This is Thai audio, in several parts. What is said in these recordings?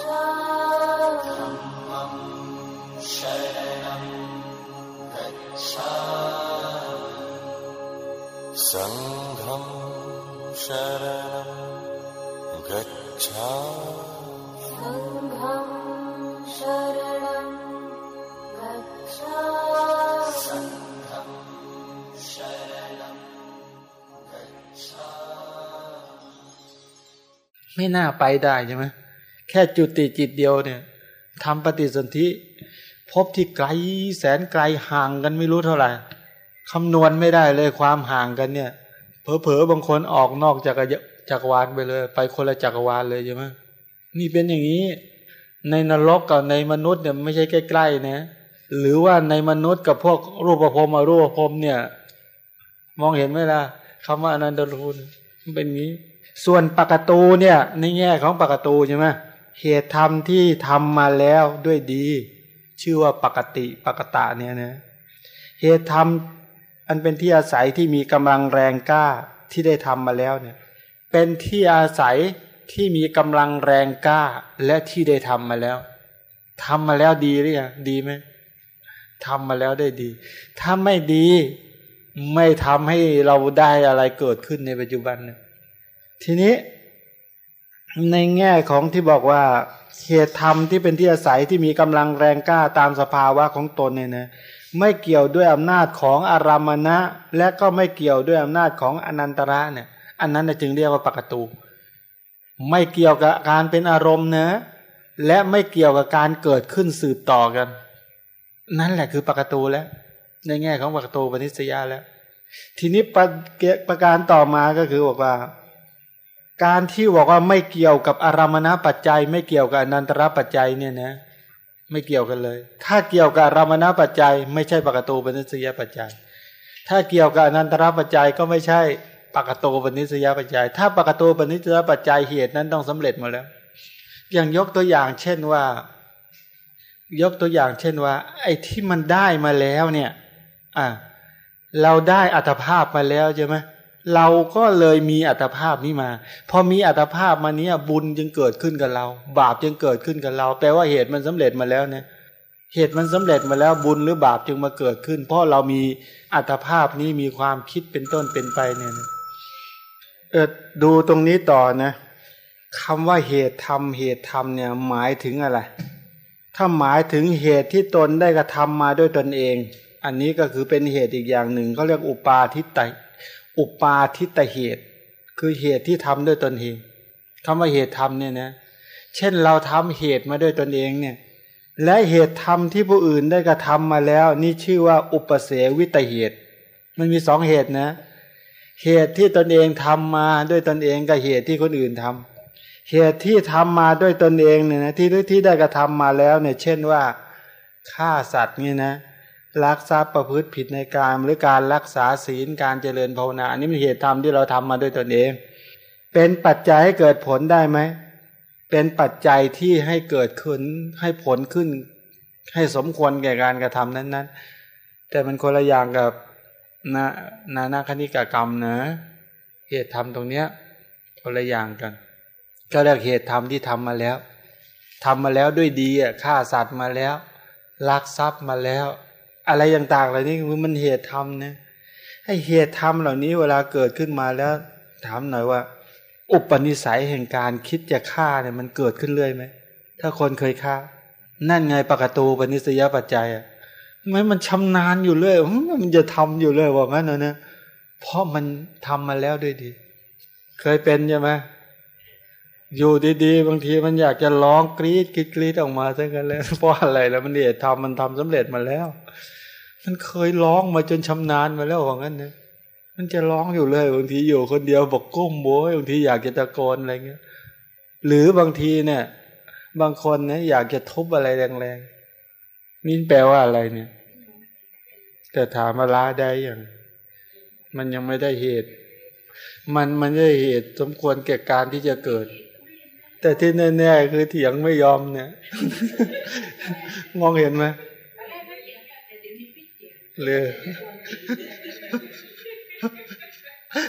सङ्घं शरणं गच्छामि सङ्घं शरणं गच्छामिๆ ไม่น่าไปได้ใช่ไหม แค่จุติจิตเดียวเนี่ยทำปฏิสนธิพบที่ไกลแสนไกลห่างกันไม่รู้เท่าไหร่คำนวณไม่ได้เลยความห่างกันเนี่ย เผลอๆบางคนออกนอกจากจักรวาลไปเลย ไปคนละจักรวาลเลยใช่ไหมนี่เป็นอย่างนี้ ในนรกกับในมนุษย์เนี่ยไม่ใช่ใกล้ๆนะหรือว่าในมนุษย์กับพวกรูปภพอรูปภพเนี่ย มองเห็นไหมล่ะคำว่าอนันตรูนมันเป็นงี้ ส่วนปกตูเนี่ยในแง่ของปกตูใช่ไหม เหตุธรรมที่ทำมาแล้วด้วยดี ชื่อว่าปกติปกตะเนี่ยนะเหตุธรรมอันเป็นที่อาศัยที่มีกำลังแรงกล้าที่ได้ทำมาแล้วเนี่ยเป็นที่อาศัยที่มีกำลังแรงกล้าและที่ได้ทำมาแล้วทำมาแล้วดีหรือยังดีไหมทำมาแล้วได้ดี ถ้าไม่ดีไม่ทำให้เราได้อะไรเกิดขึ้นในปัจจุบันเนี่ยทีนี้ ในแง่ของที่บอกว่าเหตุธรรมที่เป็นที่อาศัยที่มีกำลังแรงกล้าตามสภาวะของตนเนี่ยนะไม่เกี่ยวด้วยอำนาจของอารามณะ และก็ไม่เกี่ยวด้วยอำนาจของอนันตระเนี่ย อันนั้นจึงเรียกว่าปกตู ไม่เกี่ยวกับการเป็นอารมณ์นะและไม่เกี่ยวกับการเกิดขึ้นสืบต่อกัน นั่นแหละคือปกตูแล้ว ในแง่ของปกตูปนิสยาแล้ว ทีนี้ประประการต่อมาก็คือบอกว่า การที่บอกว่าไม่เกี่ยวกับอารามณปัจจัย ไม่เกี่ยวกับอนันตระปัจจัยเนี่ยนะ ไม่เกี่ยวกันเลย ถ้าเกี่ยวกับอารามณปัจจัย ไม่ใช่ปกตูปนิสยปัจจัย ถ้าเกี่ยวกับอนันตระปัจจัยก็ไม่ใช่ปกตูปนิสยปัจจัย ถ้าปกตูปนิสยปัจจัยเหตุนั้นต้องสำเร็จหมดแล้ว อย่างยกตัวอย่างเช่นว่า ยกตัวอย่างเช่นว่า ไอ้ที่มันได้มาแล้วเนี่ย อ่าเราได้อัตภาพมาแล้วใช่ไหม เราก็เลยมีอัตภาพนี้มา พอมีอัตภาพมาเนี้ยบุญจึงเกิดขึ้นกับเรา บาปจึงเกิดขึ้นกับเรา แปลว่าเหตุมันสำเร็จมาแล้วเนี่ยเหตุมันสำเร็จมาแล้วบุญหรือบาปจึงมาเกิดขึ้น เพราะเรามีอัตภาพนี้มีความคิดเป็นต้นเป็นไปเนี่ยเออดูตรงนี้ต่อนะคำว่าเหตุทำเหตุทำเนี่ยหมายถึงอะไร ถ้าหมายถึงเหตุที่ตนได้กระทำมาด้วยตนเอง อันนี้ก็คือเป็นเหตุอีกอย่างหนึ่งเขาเรียกอุปาทิตต อุปาทิตเหตุ คือเหตุที่ทำด้วยตนเองคำว่าเหตุทำเนี่ยนะ เช่นเราทำเหตุมาด้วยตนเองเนี่ย และเหตุทำที่ผู้อื่นได้กระทำมาแล้ว นี่ชื่อว่าอุปเสวิตเหตุ มันมีสองเหตุนะ เหตุที่ตนเองทำมาด้วยตนเองกับเหตุที่คนอื่นทำเหตุที่ทำมาด้วยตนเองเนี่ยนะที่ที่ได้กระทำมาแล้วเนี่ย เช่นว่าฆ่าสัตว์นี่นะ ลักทรัพย์ประพฤติผิดในการหรือการรักษาศีลการเจริญภาวนาอันนี้เป็นเหตุธรรมที่เราทำมาด้วยตนเอง เป็นปัจจัยให้เกิดผลได้ไหม เป็นปัจจัยที่ให้เกิดขึ้นให้ผลขึ้น ให้สมควรแก่การกระทำนั้น ๆ แต่มันคนละอย่างกับนานานาคณิกกรรมนะ เหตุธรรมตรงเนี้ยคนละอย่างกัน ก็เรียกเหตุธรรมที่ทำมาแล้วทำมาแล้วด้วยดีอะฆ่าสัตว์มาแล้วลักทรัพย์มาแล้ว อะไรต่างๆเหล่านี้คือมันเหตุธรรมนะให้เหตุธรรมเหล่านี้เวลาเกิดขึ้นมาแล้ว ถามหน่อยว่า อุปนิสัยแห่งการคิดจะฆ่าเนี่ยมันเกิดขึ้นเรื่อยไหมถ้าคนเคยฆ่า นั่นไงปกตูปนิสยปัจจัยอะไม่มันชำนาญอยู่เรื่อยมันจะทำอยู่เรื่อยว่างั้นนะเพราะมันทำมาแล้วด้วยดี เคยเป็นใช่ไหมอยู่ดีๆ บางทีมันอยากจะร้องกรีดกรีดกรีดออกมาซะกันแล้วเพราะอะไรแล้วมันเนี่ยทำมันทำสำเร็จมาแล้ว มันเคยร้องมาจนชำนาญมาแล้วว่างั้นนะมันจะร้องอยู่เลยบางทีอยู่คนเดียวบอกก้มโบยบางทีอยากจะตะโกนอะไรเงี้ย หรือบางทีเนี่ย บางคนนะอยากจะทุบอะไรแรงๆนี่แปลว่าอะไรเนี่ย แต่ถามมาลาได้อย่าง มันยังไม่ได้เหตุ มันมันได้เหตุสมควรแก่การที่จะเกิด แต่ที่แน่ๆคือเถียงไม่ยอมเนี่ย มองเห็นไหม เลย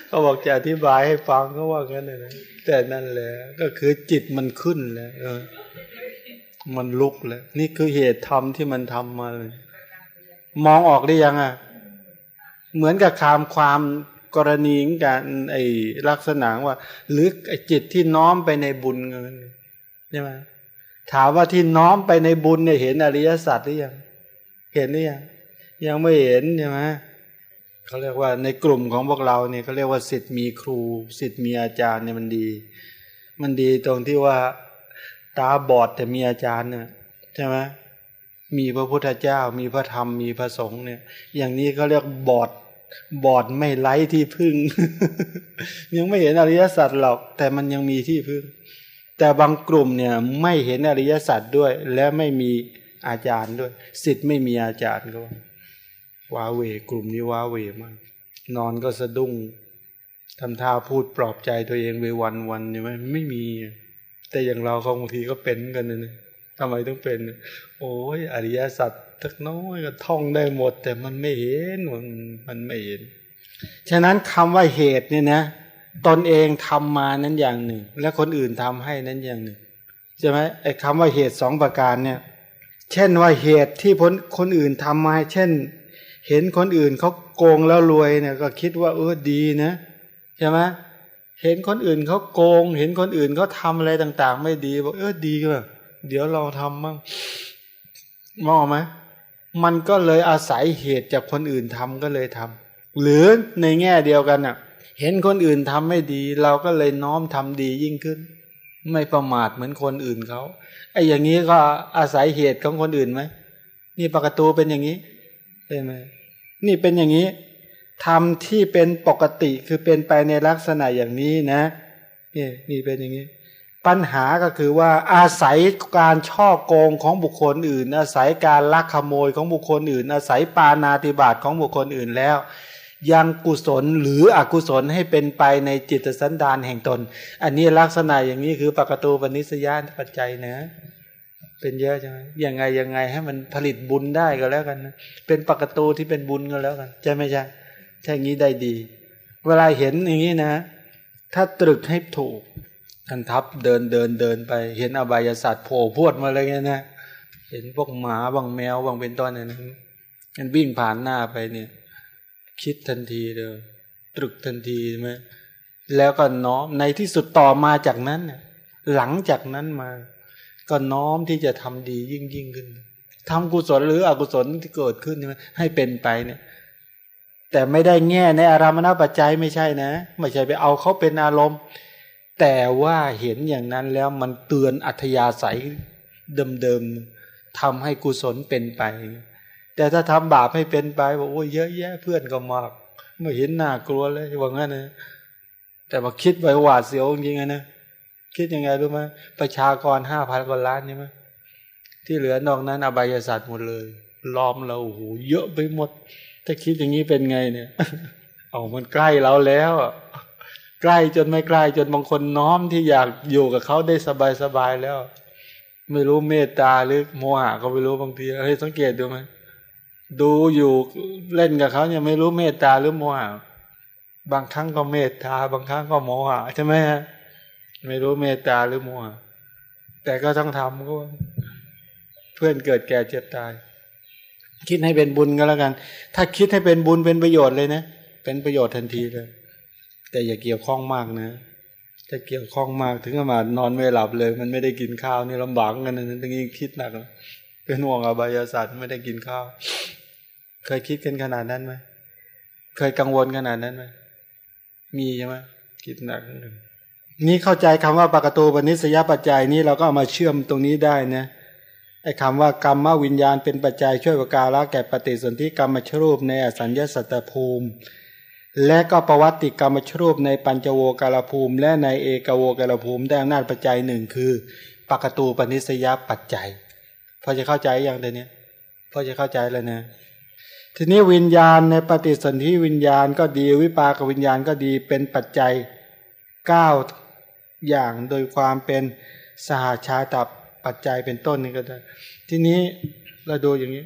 เขาบอกจะอธิบายให้ฟังก็ว่างั้นเลยนะแต่นั่นแหละก็คือจิตมันขึ้นแล้วมันลุกแล้วนี่คือเหตุธรรมที่มันทำมาเลยมองออกได้ยังอะ เหมือนกับคามความกรณีการไอ้ลักษณะว่า หรือไอ้จิตที่น้อมไปในบุญเงินใช่ไหมถามว่าที่น้อมไปในบุญเนี่ยเห็นอริยสัจหรือยังเห็นหรือยัง ยังไม่เห็นใช่ไหมเขาเรียกว่าในกลุ่มของพวกเราเนี่ยเขาเรียกว่าสิทธิ์มีครูสิทธิ์มีอาจารย์เนี่ยมันดี มันดีตรงที่ว่าตาบอดแต่มีอาจารย์เนี่ยใช่ไหมมีพระพุทธเจ้า มีพระธรรมมีพระสงฆ์เนี่ย อย่างนี้เขาเรียกบอดบอดไม่ไร้ที่พึ่ง ยังไม่เห็นอริยสัจหรอก แต่มันยังมีที่พึ่ง แต่บางกลุ่มเนี่ยไม่เห็นอริยสัจด้วย และไม่มีอาจารย์ด้วย สิทธิ์ไม่มีอาจารย์ก็ ว้าเวกลุ่มนี้ว้าเวมากนอนก็สะดุ้งทำท่าพูดปลอบใจตัวเองไปวันวันใช่ไหมไม่มี แต่อย่างเราเขาบางทีก็เป็นกันนะทำไมต้องเป็น โอ้ยอริยสัจทักน้อยก็ท่องได้หมด แต่มันไม่เห็นมันมันไม่เห็น ฉะนั้นคำว่าเหตุเนี่ยนะตนเองทำมานั้นอย่างหนึ่ง และคนอื่นทำให้นั้นอย่างหนึ่งใช่ไหมไอ้คำว่าเหตุสองประการเนี่ย เช่นว่าเหตุที่พ้นคนอื่นทำมา เช่น เห็นคนอื่นเขาโกงแล้วรวยเนี่ยก็คิดว่าเออดีนะใช่ไหมเห็นคนอื่นเขาโกง เห็นคนอื่นเขาทาอะไรต่าง ๆ ไม่ดีบอกเออดีก็เดี๋ยวเราทำมั่งมองไหมมันก็เลยอาศัยเหตุจากคนอื่นทำก็เลยทำหรือในแง่เดียวกันอะ เห็นคนอื่นทำไม่ดี เราก็เลยน้อมทำดียิ่งขึ้น ไม่ประมาทเหมือนคนอื่นเขาไอ้อย่างนี้ก็อาศัยเหตุของคนอื่นไหมนี่ปกตูเป็นอย่างนี้ ใช่ไหมนี่เป็นอย่างนี้ทำที่เป็นปกติคือเป็นไปในลักษณะอย่างนี้นะนี่นี่เป็นอย่างนี้ ปัญหาก็คือว่าอาศัยการช่อโกงของบุคคลอื่น อาศัยการลักขโมยของบุคคลอื่น อาศัยปานาติบาตของบุคคลอื่นแล้ว ยังกุศลหรืออกุศลให้เป็นไปในจิตสันดานแห่งตน อันนี้ลักษณะอย่างนี้คือปกตูปนิสยานปัจจัยนะ เป็นเยอะใช่ไหมยังไงยังไงให้มันผลิตบุญได้ก็แล้วกันนะเป็นปกตูที่เป็นบุญก็แล้วกันใช่ไหมใช่ใช่งี้ได้ดี เวลาเห็นอย่างนี้นะ ถ้าตรึกให้ถูกท่านทับเดินเดินเดินไป เห็นอบายศาสตร์โผล่พวดมาอะไรเงี้ยนะเห็นพวกหมาบางแมวบางเป็นต้นเนี่ยนะมันวิ่งผ่านหน้าไปเนี่ย คิดทันทีเลยตรึกทันทีใช่ไหมแล้วก็น้อมในที่สุดต่อมาจากนั้นเนี่ยหลังจากนั้นมา ก็น้อมที่จะทำดียิ่งยิ่งขึ้นทำกุศลหรืออกุศลที่เกิดขึ้นใช่ไหมให้เป็นไปเนี่ย แต่ไม่ได้แง่ในอารามณปัจจัยไม่ใช่นะ ไม่ใช่ไปเอาเขาเป็นอารมณ์ แต่ว่าเห็นอย่างนั้นแล้วมันเตือนอัธยาศัยเดิมๆทำให้กุศลเป็นไป แต่ถ้าทำบาปให้เป็นไปบอกโอ้ยเยอะแยะเพื่อนก็มากไม่เห็นน่ากลัวเลยว่างั้นนะแต่มาคิดไปหวาดเสียวจริงๆนะ คิดยังไงรู้ไหมประชากรห้าพันกว่าล้านใช่ไหมที่เหลือนอกนั้นอบายศาสตร์หมดเลยล้อมเราโอ้โหเยอะไปหมด ถ้าคิดอย่างนี้เป็นไงเนี่ยเอามันใกล้เราแล้วใกล้จนไม่ใกล้จนบางคนน้อมที่อยากอยู่กับเขาได้สบายๆแล้ว ไม่รู้เมตตาหรือโมหะก็ไม่รู้บางทีเฮ้ยสังเกตดูไหมดูอยู่เล่นกับเขาเนี่ยไม่รู้เมตตาหรือโมหะบางครั้งก็เมตตาบางครั้งก็โมหะใช่ไหมฮะ ไม่รู้เมตตาหรือมหะแต่ก็ต้องทำก็เพื่อนเกิดแก่เจ็บตาย คิดให้เป็นบุญก็แล้วกัน ถ้าคิดให้เป็นบุญเป็นประโยชน์เลยนะ เป็นประโยชน์ทันทีเลย แต่อย่าเกี่ยวข้องมากนะถ้าเกี่ยวข้องมากถึงขนาดนอนไม่หลับเลย มันไม่ได้กินข้าวนี่ลำบากกันนะตรงนี้คิดหนักเป็นห่วงอบายศาสตร์ไม่ได้กินข้าว เคยคิดกันขนาดนั้นไหมเคยกังวลขนาดนั้นไหมมีใช่ไหมคิดหนักนี่ นี้เข้าใจคำว่าปกตูปนิสยปัจจัยนี้เราก็เอามาเชื่อมตรงนี้ได้นะไอ้คำว่ากรรมวิญญาณเป็นปัจจัยช่วยประกาละแก่ปฏิสนธิกรรมชรูปในอสัญญาสัตตภูมิ และก็ประวัติกรรมชรูปในปัญจโวกาลภูมิ และในเอกโวกาลภูมิได้อำนาจปัจจัยหนึ่งคือปกตูปนิสยปัจจัยพอจะเข้าใจอย่างเดียวนี้พอจะเข้าใจแล้วนะทีนี้วิญญาณในปฏิสนธิวิญญาณก็ดีวิปากวิญญาณก็ดีเป็นปัจจัยเก้า อย่างโดยความเป็นสหาชาตับปัจจัยเป็นต้นนี่ก็ได้ ทีนี้เราดูอย่างนี้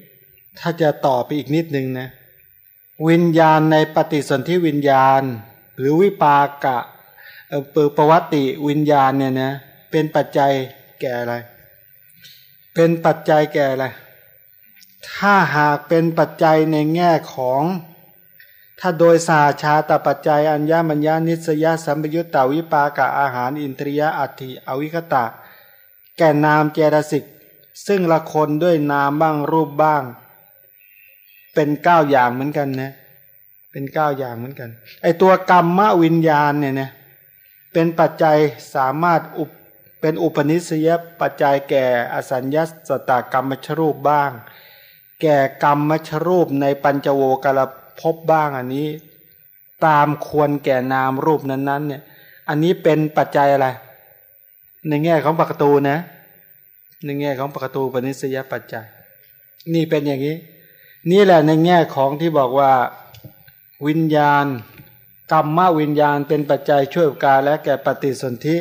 ถ้าจะต่อไปอีกนิดนึงนะวิญญาณในปฏิสนธิวิญญาณ หรือวิปากะเออปประวัติวิญญาณเนี่ยนะเป็นปัจจัยแก่อะไร เป็นปัจจัยแก่อะไรถ้าหากเป็นปัจจัยในแง่ของ ถ้าโดยสาชาตปัจจัยอัญญามัญญานิสยาสัมปยุตตาวิปากะอาหารอินทรียะอัติอวิคตะ แก่นามเจตสิก ซึ่งละคนด้วยนามบ้างรูปบ้าง เป็นเก้าอย่างเหมือนกันนะ เป็นเก้าอย่างเหมือนกัน ไอตัวกรรมวิญญาณเนี่ยนะเป็นปัจจัยสามารถอุปเป็นอุปนิสัยปัจจัยแก่อสัญญาสตากรรมชรูปบ้าง แก่กรรมชรูปในปัญจโวกรภ พบบ้างอันนี้ ตามควรแก่นามรูปนั้นๆ เนี่ย อันนี้เป็นปัจจัยอะไร ในแง่ของปกตูนะ ในแง่ของปกตูปนิสยปัจจัย นี่เป็นอย่างนี้ นี่แหละในแง่ของที่บอกว่าวิญญาณกรรมวิญญาณเป็นปัจจัยช่วยการและแก่ปฏิสนธิ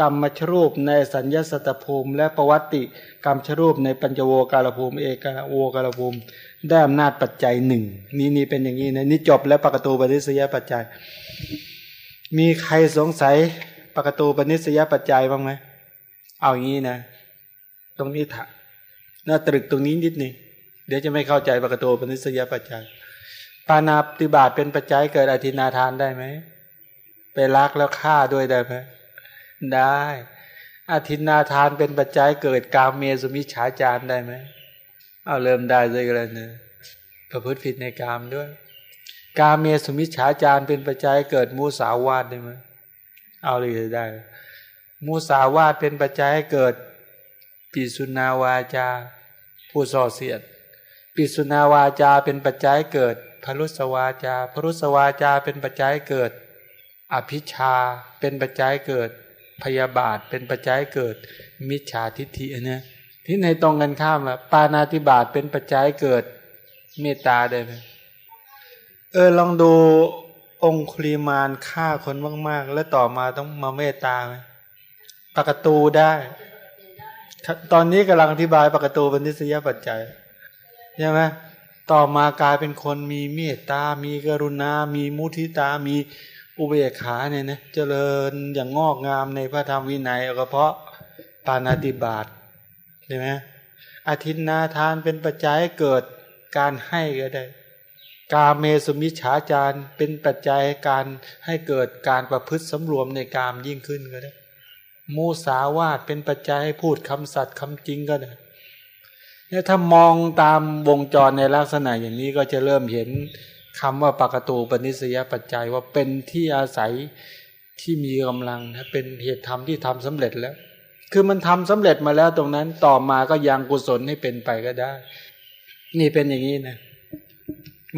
กรรมชรูปในสัญญาสตภูมิ และประวัติกรรมชรูปในปัญจโวการภูมิ เอกโวการภูมิ ได้อำนาจปัจจัยหนึ่งนี่นี่เป็นอย่างนี้นะนี่จบแล้วปกตูปนิสยปัจจัย มีใครสงสัยปกตูปนิสยปัจจัยบ้างไหมเอาอย่างนี้นะ ตรงนี้ถะน่าตรึกตรงนี้นิดนึงเดี๋ยวจะไม่เข้าใจปกตูปนิสยปัจจัยปานาปฏิบาตเป็นปัจจัยเกิดอธินาทานได้ไหมไปรักแล้วฆ่าด้วยได้ไหมได้อธินาทานเป็นปัจจัยเกิดกามเมสุมิฉาจารได้ไหม เอาเริ่มได้เลยกันเนยประพฤติผิดในกามด้วย กามเมสุมิชฉาจารเป็นปัจจัยเกิดมูสาวาดได้ไหมเอาเลยได้ มูสาวาดเป็นปัจจัยเกิดปิสุนาวาจา ผู้ส่อเสียด ปิสุนาวาจาเป็นปัจจัยเกิดพรุสวาจาพรุสวาจาเป็นปัจจัยเกิด อภิชาเป็นปัจจัยเกิดพยาบาทเป็นปัจจัยเกิดมิจฉาทิฏฐิเนี่ย ที่ในตรงกันข้ามอะปานาติบาตเป็นปัจจัยเกิดเมตตาได้ไหมเออลองดูองคุลิมานฆ่าคนมาก ๆ แล้วต่อมาต้องมาเมตตาไหมปกตูได้ ตอนนี้กำลังอธิบายปกตูเป็นนิสยปัจจัยใช่ไหมต่อมากลายเป็นคนมีเมตตา มีกรุณา มีมุทิตา มีอุเบกขาเนี่ยนะเจริญอย่างงอกงามในพระธรรมวินัยก็เพราะปานาติบาต ใช่ไหมอาทินนาทานเป็นปัจจัยเกิดการให้ก็ได้ กาเมสุมิฉาจารเป็นปัจจัยการให้เกิดการประพฤติสำรวมในกามยิ่งขึ้นก็ได้ มูสาวาตเป็นปัจจัยให้พูดคำสัตย์คำจริงก็ได้เนี่ยถ้ามองตามวงจรในลักษณะอย่างนี้ก็จะเริ่มเห็นคำว่าปากตูปนิสยปัจจัยว่าเป็นที่อาศัยที่มีกำลังนะเป็นเหตุธรรมที่ทำสำเร็จแล้ว คือมันทำสำเร็จมาแล้วตรงนั้น ต่อมาก็ยังกุศลให้เป็นไปก็ได้ นี่เป็นอย่างนี้นะ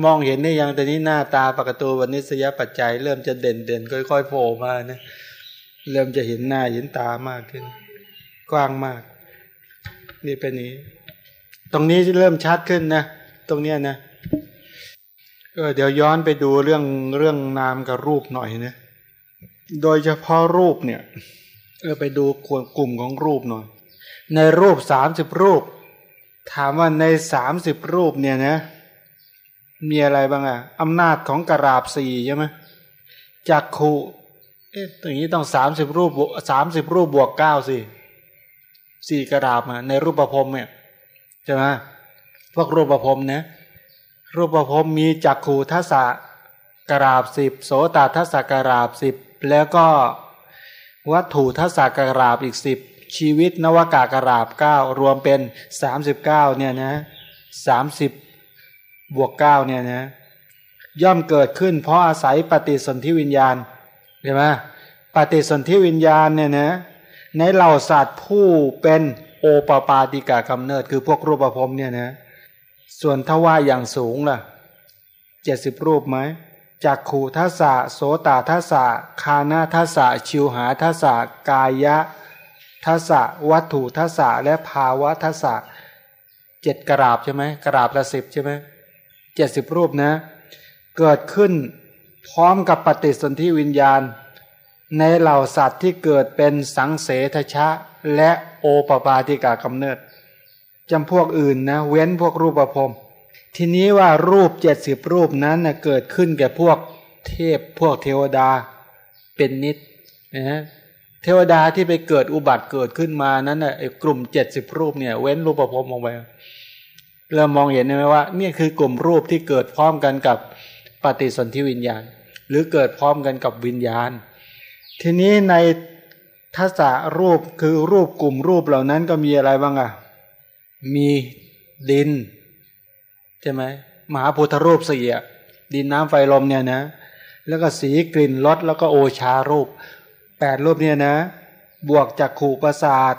มองเห็นได้ยังแต่นี้หน้าตาปกตูปนิสยปัจจัย เริ่มจะเด่นเด่นค่อยๆโผล่มานะเริ่มจะเห็นหน้าเห็นตามากขึ้น กว้างมาก นี่เป็นนี้ ตรงนี้เริ่มชัดขึ้นนะตรงเนี้ยนะเออเดี๋ยวย้อนไปดูเรื่องเรื่องนามกับรูปหน่อยนะโดยเฉพาะรูปเนี่ย ออไปดูกลุ่มของรูปหน่อย ในรูปสามสิบรูป ถามว่าในสามสิบรูปเนี่ยนะ มีอะไรบ้างอะอำนาจของกราบสี่ใช่ไหมจักขุเอ๊ะตรงนี้ต้องสามสิบรูปสามสิบรูปบวกเก้าสิสี่กราบมาในรูปประพรมเนี่ยใช่ไหมพวกรูปประพรมเนี่ยรูปภพรมีจักขูทัศกราบสิบโสตทัศกราบสิบแล้วก็ วัตถุทัศกราบอีกสิบชีวิตนวากากราบเก้ารวมเป็นสามสิบเก้าเนี่ยนะสามสิบบวกเก้าเนี่ยนะย่อมเกิดขึ้น เพราะอาศัยปฏิสนธิวิญญาณเห็นไหมปฏิสนธิวิญญาณเนี่ยนะในเหล่าสัตว์ผู้เป็นโอปปาติกากำเนิด คือพวกรูปภพเนี่ยนะส่วนถ้าว่าอย่างสูงล่ะเจ็ดสิบรูปไหม จากขูทัศะโสตทัศะคานาทัศะชิวหาทัศะกายะทัศะวัตถุทัศะและภาวะทัศะเจ็ดกราบใช่ไหมกราบละสิบใช่ไหมเจ็ดสิบรูปนะ เกิดขึ้นพร้อมกับปฏิสนธิวิญญาณ ในเหล่าสัตว์ที่เกิดเป็นสังเสทชะและโอปปาติกากำเนิดจำพวกอื่นนะ เว้นพวกรูปประพ ทีนี้ว่ารูปเจ็ดสิบรูปนั้นนะเกิดขึ้นแก่พวกเทพพวกเทวดาเป็นนิดนะเทวดาที่ไปเกิดอุบัติเกิดขึ้นมานั้นนะ่ะกลุ่มเจ็ดสิบรูปเนี่ย เว้นรูปประพมออกไปเรามองเห็นไหมว่าเนี่ยคือกลุ่มรูปที่เกิดพร้อมกันกับปฏิสนธิวิญญาณ หรือเกิดพร้อมกันกับวิญญาณ ทีนี้ในทัศรูปคือรูปกลุ่มรูปเหล่านั้นก็มีอะไรบ้างอะมีดิน ใช่ไหมมหาพุทธรูปสี่ดินน้ำไฟลมเนี่ยนะ แล้วก็สีกลิ่นรสแล้วก็โอชารูปแปดรูปเนี่ยนะ บวกจากขู่ประสาท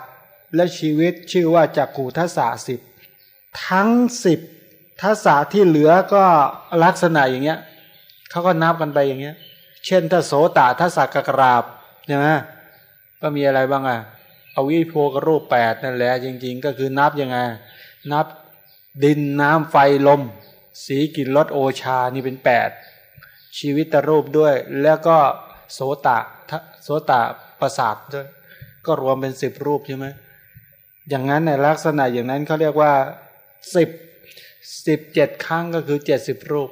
และชีวิตชื่อว่าจากขู่ทัศสิบทั้งสิบทัศที่เหลือก็ลักษณะอย่างเงี้ยเขาก็นับกันไปอย่างเงี้ย เช่นถ้าโสตทัศกกราบใช่ไหมก็มีอะไรบ้างอะอวิโพกรูปแปดนั่นแหละจริง ๆ ก็คือนับยังไง นับ ดินน้ำไฟลม สีกลิ่นรสโอชานี่เป็นแปดชีวิตรูปด้วย แล้วก็โสตะโสตะประสาทด้วย ก็รวมเป็นสิบรูปใช่ไหมอย่างนั้นในลักษณะอย่างนั้นเขาเรียกว่าสิบสิบเจ็ดครั้งก็คือเจ็ดสิบรูป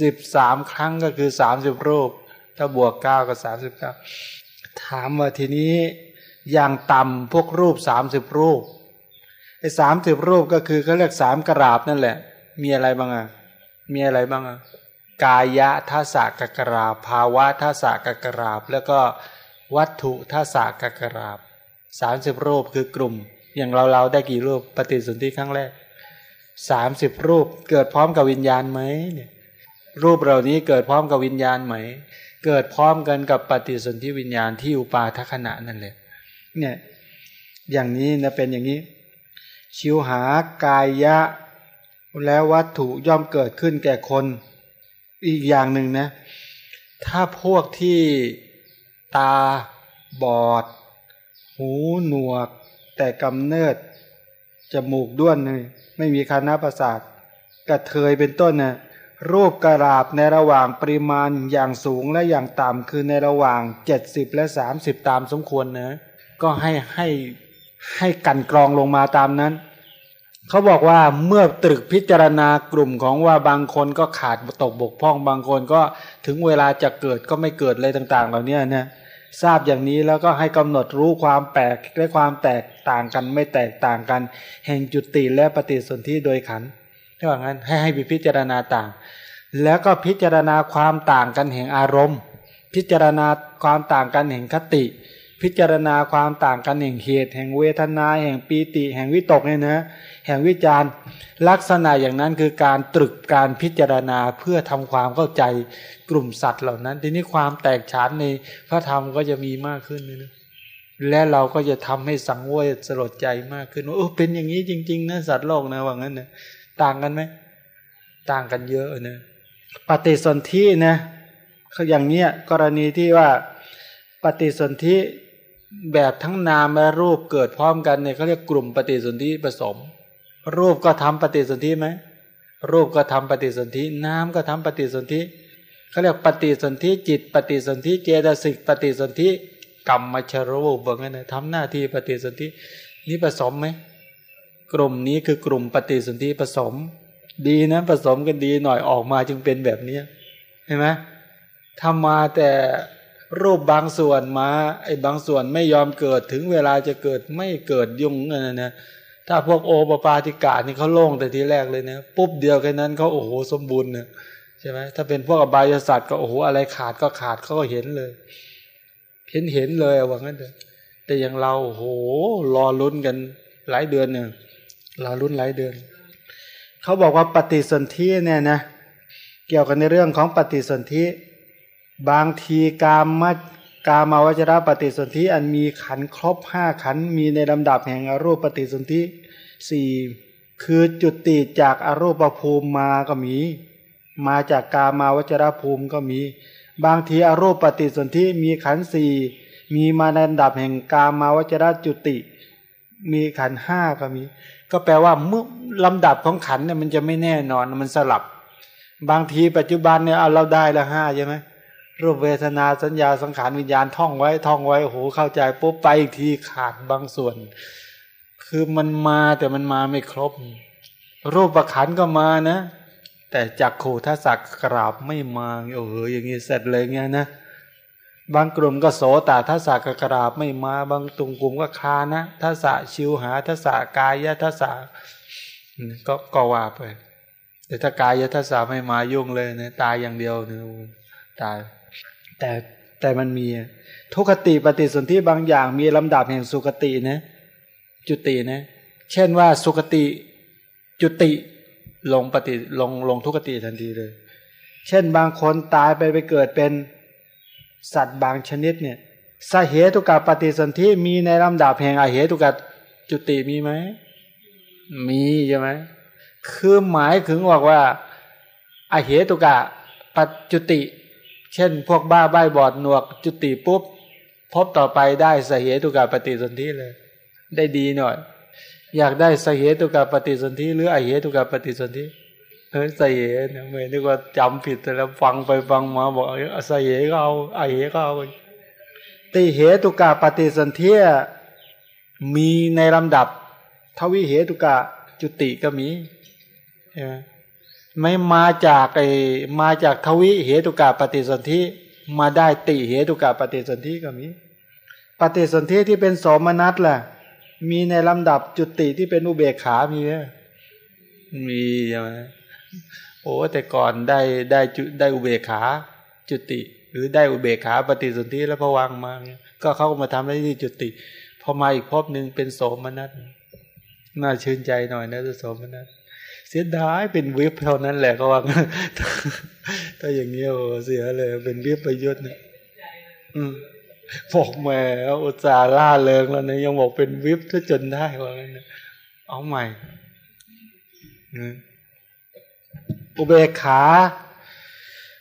สิบสามครั้งก็คือสามสิบรูป ถ้าบวกเก้าก็สามสิบเก้าถามว่าทีนี้อย่างต่ำพวกรูปสามสิบรูป ไอ้สามสิบรูปก็คือเขาเรียกสามกราบนั่นแหละ มีอะไรบ้างอะมีอะไรบ้างอะกายะทัศกกราบ ภาวะทัศกกราบ แล้วก็วัตถุทัศกกราบสามสิบรูปคือกลุ่ม อย่างเราเราได้กี่รูปปฏิสนธิครั้งแรกสามสิบรูปเกิดพร้อมกับวิญญาณไหมเนี่ยรูปเหล่านี้เกิดพร้อมกับวิญญาณไหม เกิดพร้อมกันกับปฏิสนธิวิญญาณที่อุปาทขณะนั่นแหละเนี่ยอย่างนี้นะเป็นอย่างนี้ ชิวหากายะ แล้ววัตถุย่อมเกิดขึ้นแก่คน อีกอย่างหนึ่งนะ ถ้าพวกที่ตาบอด หูหนวก แต่กำเนิด จมูกด้วนเลยไม่มีคานาประสาทกระเทยเป็นต้นนะ่ะรูปกระาบในระหว่างปริมาณอย่างสูงและอย่างต่ำคือในระหว่างเจ็ดสิบและสามสิบตามสมควรนะก็ให้ให้ ให้กันกรองลงมาตามนั้น เขาบอกว่าเมื่อตรึกพิจารณากลุ่มของว่าบางคนก็ขาดตกบกพร่องบางคนก็ถึงเวลาจะเกิดก็ไม่เกิดอะไรต่าง ๆ เหล่านี้นะทราบอย่างนี้แล้วก็ให้กำหนดรู้ความแปลกและความแตกต่างกันไม่แตกต่างกัน แห่งจุติและปฏิสนธิโดยขันถ้าว่างั้นให้ให้พิจารณาต่าง แล้วก็พิจารณาความต่างกันแห่งอารมณ์ พิจารณาความต่างกันแห่งคติ พิจารณาความต่างกันแห่งเหตุ แห่งเวทนา แห่งปีติ แห่งวิตกเนี่ยนะแห่งวิจารลักษณะอย่างนั้นคือการตรึกการพิจารณาเพื่อทำความเข้าใจกลุ่มสัตว์เหล่านั้น ทีนี้ความแตกฉานในพระธรรมก็จะมีมากขึ้นนะและเราก็จะทำให้สังเวยสลดใจมากขึ้นว่าเออเป็นอย่างนี้จริงๆนะสัตว์โลกนะว่างั้นนะต่างกันไหมต่างกันเยอะนะปฏิสนธินะอย่างเนี้ยกรณีที่ว่าปฏิสนธิ แบบทั้งนามและรูปเกิดพร้อมกันเนี่ยเขาเรียกกลุ่มปฏิสนธิผสม รูปก็ทำปฏิสนธิไหมรูปก็ทำปฏิสนธิน้ำก็ทำปฏิสนธิเขาเรียกปฏิสนธิจิต ปฏิสนธิเจตสิกปฏิสนธิกรรมชรูปบอกงั้นนะทำหน้าที่ปฏิสนธินี่ผสมไหมกลุ่มนี้คือกลุ่มปฏิสนธิผสม ดีนะผสมกันดีหน่อยออกมาจึงเป็นแบบนี้เห็นไหมทำมาแต่ รูปบางส่วนมาไอ้บางส่วนไม่ยอมเกิดถึงเวลาจะเกิดไม่เกิดยุ่งนะนะถ้าพวกโอปปาติกานี่เขาโล่งแต่ทีแรกเลยเนะปุ๊บเดียวแค่นั้นเขาโอ้โหสมบูรณ์เนี่ยใช่ไหมถ้าเป็นพวกอบายศาสตร์ก็โอ้โหอะไรขาดก็ขาดเขาก็เห็นเลย เห็นเห็นเลยว่างั้นเถอะแต่อย่างเราโอ้โหรอลุ้นกันหลายเดือนเนี่ยรอลุ้นหลายเดือนเขาบอกว่าปฏิสนธิเนี่ยนะเกี่ยวกันในเรื่องของปฏิสนธิ บางทีกามมกามาวจระปฏิสนธิอันมีขันครบห้าขันมีในลำดับแห่งอรูปปฏิสนธิสี่คือจุดติจากอรูปภูมิมาก็มี มาจากกามาวจระภูมิก็มี บางทีอรูปปฏิสนธิมีขันสี่มีมาในระดับแห่งกามาวจรจุติ มีขันห้าก็มี ก็แปลว่าเมื่อลำดับของขันเนี่ยมันจะไม่แน่นอนมันสลับ บางทีปัจจุบันเนี่ยเอาเราได้ละห้าใช่ไหม รูปเวทนาสัญญาสังขารวิญญาณท่องไว้ท่องไว้โอ้โหเข้าใจปุ๊บไปอีกทีขาดบางส่วน คือมันมาแต่มันมาไม่ครบ รูปประขันก็มานะ แต่จักขูทัศักกราบไม่มาโอ้โหอย่างนี้เสร็จเลยเงี้ยนะบางกลุ่มก็โสตทัศกกราบไม่มาบางตุงกลุ่มก็คานะทัศชิวหาทัศกายทัศก็ก็ว่าไปแต่ถ้ากายทัศไม่มายุ่งเลยนะตายอย่างเดียวนะตาย แต่แต่มันมี ทุกขติปฏิสนธิบางอย่างมีลำดับแห่งสุขตินะ จุตินะ เช่นว่าสุขติจุติลงปฏิลงลงทุกขติทันทีเลย เช่นบางคนตายไปไปเกิดเป็นสัตว์บางชนิดเนี่ยสาเหตุกับปฏิสนธิมีในลำดับแห่งอาเหตุกับจุติมีไหม มีใช่ไหมคือหมายถึงบอกว่าอาเหตุกะปัจจุติ เช่น พวกบ้าใบบอดหนวกจุติปุ๊บ พบต่อไปได้สเหตุกับปฏิสนธิเลย ได้ดีหน่อย อยากได้สเหตุกับปฏิสนธิหรืออเหตุกับปฏิสนธิเฮ้ยสเหตุเนี่ยไม่นึกว่าจำผิดแต่แล้วฟังไปฟังมาบอกสเหตุก็เอาอเหตุก็เอาติเหตุกับปฏิสนธิมีในลำดับ ทวิเหตุกะจุติก็มีใช่ไหม ไม่มาจากไอมาจากทวิเหตุกาปฏิสนธิมาได้ติเหตุกาปฏิสนธิก็มีปฏิสนธิที่เป็นสมนัตแหละมีในลำดับจุติที่เป็นอุเบกขามีไหมมีใช่ไหมโอ้แต่ก่อนได้ได้จุได้อุเบกขาจุติ หรือได้อุเบกขาปฏิสนธิแล้วพวังมาก็เขาก็มาทำได้ที่จุติพอมาอีกภพหนึ่งเป็นโสมนัสน่าชื่นใจหน่อยนะโสมนัส สียดายเป็นวิบเท่านั้นแหละก็ว่าถ้าอย่างนี้โอ้เสียเลย เป็นวิบประยุทธ์เนี่ยบอกแม่อุตส่าห์ล่าเริงแล้วนะยังบอกเป็นวิบถ้าจนได้ว่างั้นเอาใหม่อุเบกขา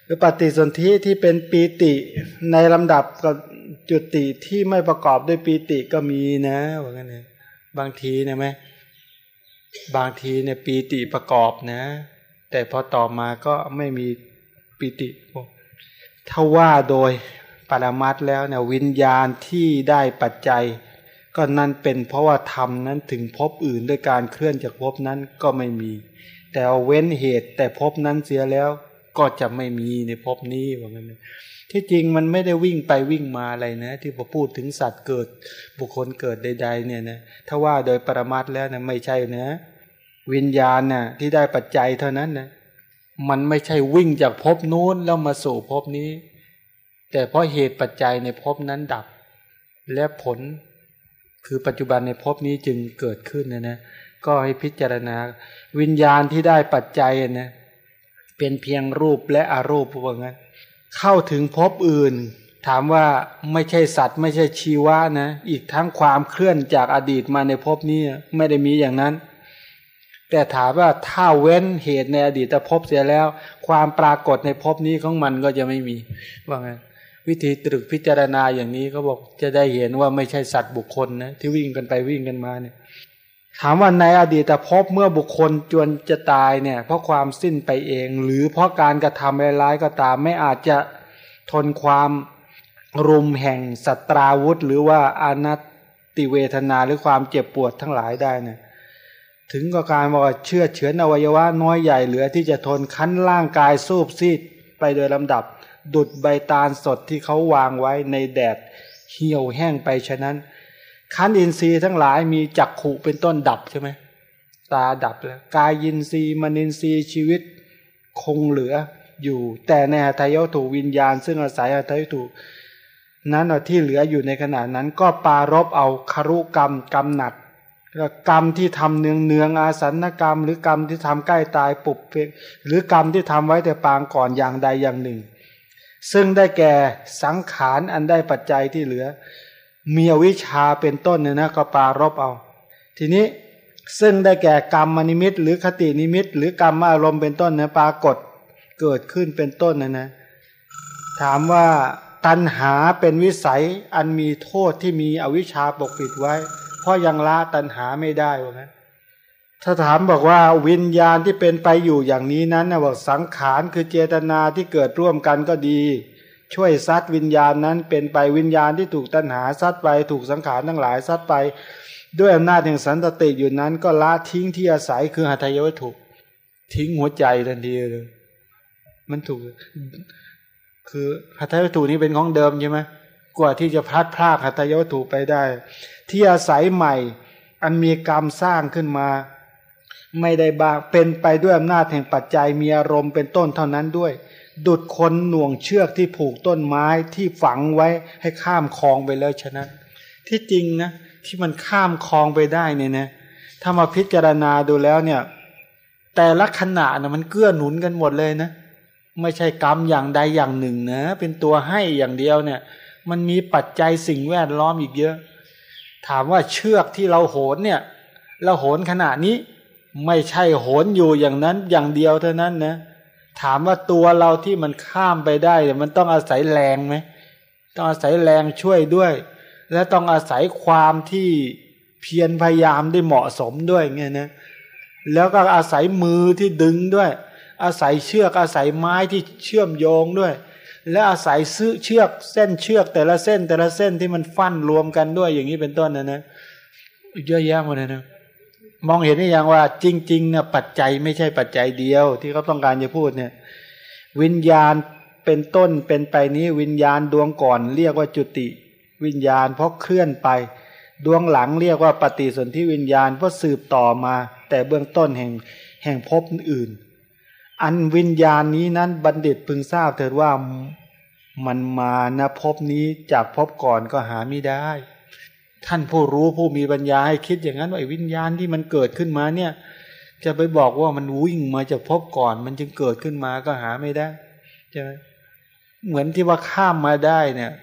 หรือปฏิสนธิที่เป็นปีติในลำดับกับจุติที่ไม่ประกอบด้วยปีติก็มีนะว่างั้นเลยบางทีเนี่ยไหม บางทีเนี่ยปีติประกอบนะ แต่พอต่อมาก็ไม่มีปีติถ้าว่าโดยปรมัตแล้วเนี่ยวิญญาณที่ได้ปัจจัย ก็นั่นเป็นเพราะว่าธรรมนั้นถึงพบอื่นด้วยการเคลื่อนจากพบนั้นก็ไม่มี แต่เว้นเหตุแต่พบนั้นเสียแล้ว ก็จะไม่มีในภพนี้ว่างั้นที่จริงมันไม่ได้วิ่งไปวิ่งมาอะไรนะ ที่พอพูดถึงสัตว์เกิดบุคคลเกิดใด ๆ เนี่ยนะถ้าว่าโดยปรมัตแล้วนะไม่ใช่นะ วิญญาณน่ะที่ได้ปัจจัยเท่านั้นนะมันไม่ใช่วิ่งจากภพนู้นแล้วมาสู่ภพนี้ แต่เพราะเหตุปัจจัยในภพนั้นดับ และผลคือปัจจุบันในภพนี้จึงเกิดขึ้นนะนะก็ให้พิจารณาวิญญาณที่ได้ปัจจัยนะ เป็นเพียงรูปและอารูปว่างั้น เข้าถึงภพอื่น ถามว่าไม่ใช่สัตว์ ไม่ใช่ชีวะนะ อีกทั้งความเคลื่อนจากอดีตมาในภพนี้ไม่ได้มีอย่างนั้น แต่ถามว่าถ้าเว้นเหตุในอดีตภพเสียแล้ว ความปรากฏในภพนี้ของมันก็จะไม่มีว่าไงวิธีตรึกพิจารณาอย่างนี้เขาบอกจะได้เห็นว่าไม่ใช่สัตว์บุคคลนะที่วิ่งกันไปวิ่งกันมาเนี่ย ถามว่าในอดีตภพเมื่อบุคคลจวนจะตายเนี่ย เพราะความสิ้นไปเอง หรือเพราะการกระทำร้ายก็ตาม ไม่อาจจะทนความรุมแห่งสัตราวุธ หรือว่าอนัตติเวทนาหรือความเจ็บปวดทั้งหลายได้เนี่ยถึงกับการว่าเชื่อเฉือนอวัยวะน้อยใหญ่เหลือที่จะทนคั้นร่างกายสูบซีดไปโดยลำดับ ดุดใบตาลสดที่เขาวางไว้ในแดดเหี่ยวแห้งไปฉะนั้น คั้นอินทรีย์ทั้งหลายมีจักขู่เป็นต้นดับใช่ไหมตาดับแล้วกายยินทรีย์มนินทรีย์ชีวิตคงเหลืออยู่ แต่ในอัตยถูวิญญาณ ซึ่งอาศัยอัตยถูนั้นที่เหลืออยู่ในขณะนั้น ก็ปารบเอาคารุกรรมกรรมหนักกรรมที่ทำเนืองเนืองอาสันกรรม หรือกรรมที่ทำใกล้ตายปุบเพหรือกรรมที่ทำไว้แต่ปางก่อนอย่างใดอย่างหนึ่ง ซึ่งได้แก่สังขารอันได้ปัจจัยที่เหลือ มีวิชาเป็นต้นเนี่ยนะก็ปารบเอา ทีนี้ซึ่งได้แก่กรรมนิมิต หรือคตินิมิต หรือกรรมอารมณ์เป็นต้นนะปรากฏเกิดขึ้นเป็นต้นนะนะ ถามว่าตัณหาเป็นวิสัยอันมีโทษที่มีอวิชชาปกปิดไว้ เพราะยังละตัณหาไม่ได้ว่างั้นถ้าถามบอกว่าวิญญาณที่เป็นไปอยู่อย่างนี้นั้นนะบอกสังขารคือเจตนาที่เกิดร่วมกันก็ดี ช่วยซัดวิญญาณนั้นเป็นไปวิญญาณที่ถูกตัณหาซัดไปถูกสังขารทั้งหลายซัดไป ด้วยอำนาจแห่งสันตติอยู่นั้นก็ละทิ้งที่อาศัยคือหัตถยวัตถุทิ้งหัวใจทันทีเลยมันถูก คือหัตถยวัตถุนี้เป็นของเดิมใช่ไหมกว่าที่จะพลัดพรากหัตถยวัตถุไปได้ ที่อาศัยใหม่ อันมีกรรมสร้างขึ้นมา ไม่ได้บางเป็นไปด้วยอำนาจแห่งปัจจัยมีอารมณ์เป็นต้นเท่านั้นด้วย ดุดคนหน่วงเชือกที่ผูกต้นไม้ที่ฝังไว้ให้ข้ามคลองไปแล้วฉะนั้น ที่จริงนะที่มันข้ามคลองไปได้เนี่ยนะถ้ามาพิจารณาดูแล้วเนี่ย แต่ละขณะนะมันเกื้อหนุนกันหมดเลยนะ ไม่ใช่กรรมอย่างใดอย่างหนึ่งนะ เป็นตัวให้อย่างเดียวเนี่ย มันมีปัจจัยสิ่งแวดล้อมอีกเยอะ ถามว่าเชือกที่เราโหนเนี่ยเราโหนขณะนี้ ไม่ใช่โหนอยู่อย่างนั้นอย่างเดียวเท่านั้นนะ ถามว่าตัวเราที่มันข้ามไปได้มันต้องอาศัยแรงไหมต้องอาศัยแรงช่วยด้วย และต้องอาศัยความที่เพียรพยายามได้เหมาะสมด้วยไงนะแล้วก็อาศัยมือที่ดึงด้วย อาศัยเชือกอาศัยไม้ที่เชื่อมโยงด้วย และอาศัยซื้อเชือกเส้นเชือกแต่ละเส้นแต่ละเส้นที่มันฟันรวมกันด้วยอย่างนี้เป็นต้นนะนะเยอะแยะหมดเลยนะ มองเห็นได้ยังว่า จริงๆเนี่ยปัจจัยไม่ใช่ปัจจัยเดียว ที่เขาต้องการจะพูดเนี่ย วิญญาณเป็นต้นเป็นไปนี้วิญญาณดวงก่อน เรียกว่าจุติวิญญาณเพราะเคลื่อนไป ดวงหลังเรียกว่าปฏิสนธิวิญญาณเพราะสืบต่อมา แต่เบื้องต้นแห่งแห่งภพอื่น อันวิญญาณนี้นั้นบัณฑิตพึงทราบเถิดว่ามันมานะภพนี้จากภพก่อนก็หาไม่ได้ ท่านผู้รู้ผู้มีปัญญาให้คิดอย่างนั้นว่าวิญญาณที่มันเกิดขึ้นมาเนี่ย จะไปบอกว่ามันวิ่งมาจากภพก่อน มันจึงเกิดขึ้นมาก็หาไม่ได้ใช่ไหมเหมือนที่ว่าข้ามมาได้เนี่ย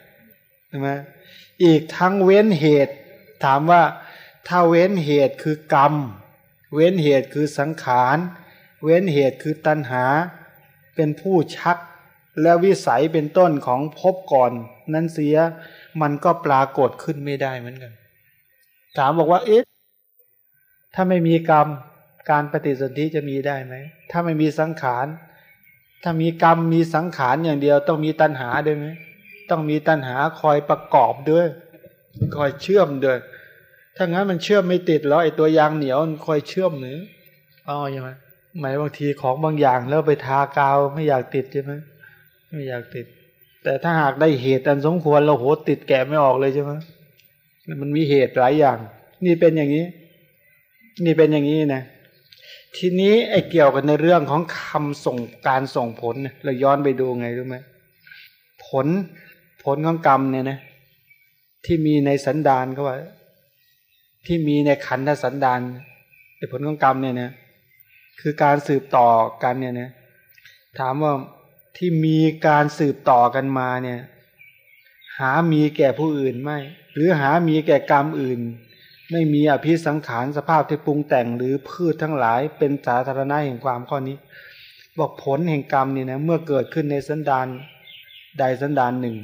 ใช่ไหมอีกทั้งเว้นเหตุ ถามว่า ถ้าเว้นเหตุคือกรรม เว้นเหตุคือสังขาร เว้นเหตุคือตัณหา เป็นผู้ชักและวิสัยเป็นต้นของภพก่อน นั้นเสีย มันก็ปรากฏขึ้นไม่ได้เหมือนกัน ถามบอกว่าเอ๊ะถ้าไม่มีกรรมการปฏิสนธิจะมีได้ไหม ถ้าไม่มีสังขาร ถ้ามีกรรมมีสังขารอย่างเดียว ต้องมีตัณหาด้วยไหมต้องมีตัณหาคอยประกอบด้วย คอยเชื่อมด้วย ถ้างั้นมันเชื่อมไม่ติดแล้วไอ้ตัวยางเหนียวมันคอยเชื่อมหรืออ๋อใช่ไหมหมายบางทีของบางอย่างแล้วไปทากาวไม่อยากติดใช่ไหมไม่อยากติด แต่ถ้าหากได้เหตุอันสมควรเราโหติดแกะไม่ออกเลยใช่ไหมมันมีเหตุหลายอย่าง นี่เป็นอย่างนี้ นี่เป็นอย่างนี้นะทีนี้ไอ้เกี่ยวกันในเรื่องของคำส่งการส่งผลเนี่ยเราย้อนไปดูไงรู้ไหมผลผลของกรรมเนี่ยนะ ที่มีในสันดานเขาว่า ที่มีในขันธสันดานไอ้ผลของกรรมเนี่ยนะคือการสืบต่อกันเนี่ยนะถามว่า ที่มีการสืบต่อกันมาเนี่ย หามีแก่ผู้อื่นไม่ หรือหามีแก่กรรมอื่น ไม่มีอภิสังขารสภาพที่ปรุงแต่งหรือพืชทั้งหลายเป็นสาธารณะแห่งความข้อนี้ บอกผลแห่งกรรมนี่นะเมื่อเกิดขึ้นในสันดานใดสันดานหนึ่ง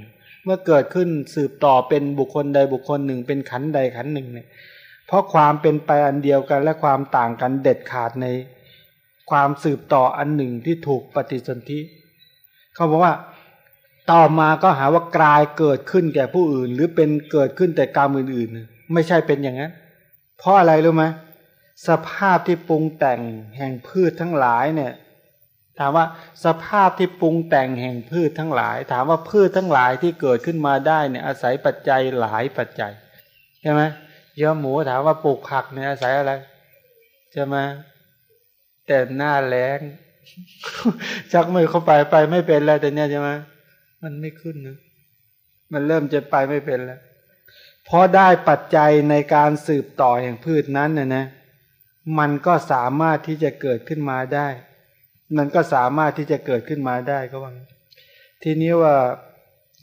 เมื่อเกิดขึ้นสืบต่อเป็นบุคคลใดบุคคลหนึ่ง เป็นขันใดขันหนึ่งเนี่ยเพราะความเป็นไปอันเดียวกันและความต่างกันเด็ดขาดในความสืบต่ออันหนึ่งที่ถูกปฏิสนธิ เขาบอกว่าต่อมาก็หาว่ากลายเกิดขึ้นแก่ผู้อื่น หรือเป็นเกิดขึ้นแต่กรรมอื่นๆ ไม่ใช่เป็นอย่างนั้น เพราะอะไรรู้ไหมสภาพที่ปรุงแต่งแห่งพืชทั้งหลายเนี่ย ถามว่าสภาพที่ปรุงแต่งแห่งพืชทั้งหลาย ถามว่าพืชทั้งหลายที่เกิดขึ้นมาได้เนี่ย อาศัยปัจจัยหลายปัจจัยใช่ไหมเยอะหมูถามว่าปลูกผักเนี่ยอาศัยอะไรใช่ไหมแต่หน้าแรง ชักมือเข้าไปไปไม่เป็นแล้วแต่เนี้ยใช่ไหมมันไม่ขึ้นนะมันเริ่มจะไปไม่เป็นแล้วเพราะได้ปัจจัยในการสืบต่อแห่งพืชนั้นนะนะ มันก็สามารถที่จะเกิดขึ้นมาได้ มันก็สามารถที่จะเกิดขึ้นมาได้ก็ว่าทีนี้ว่า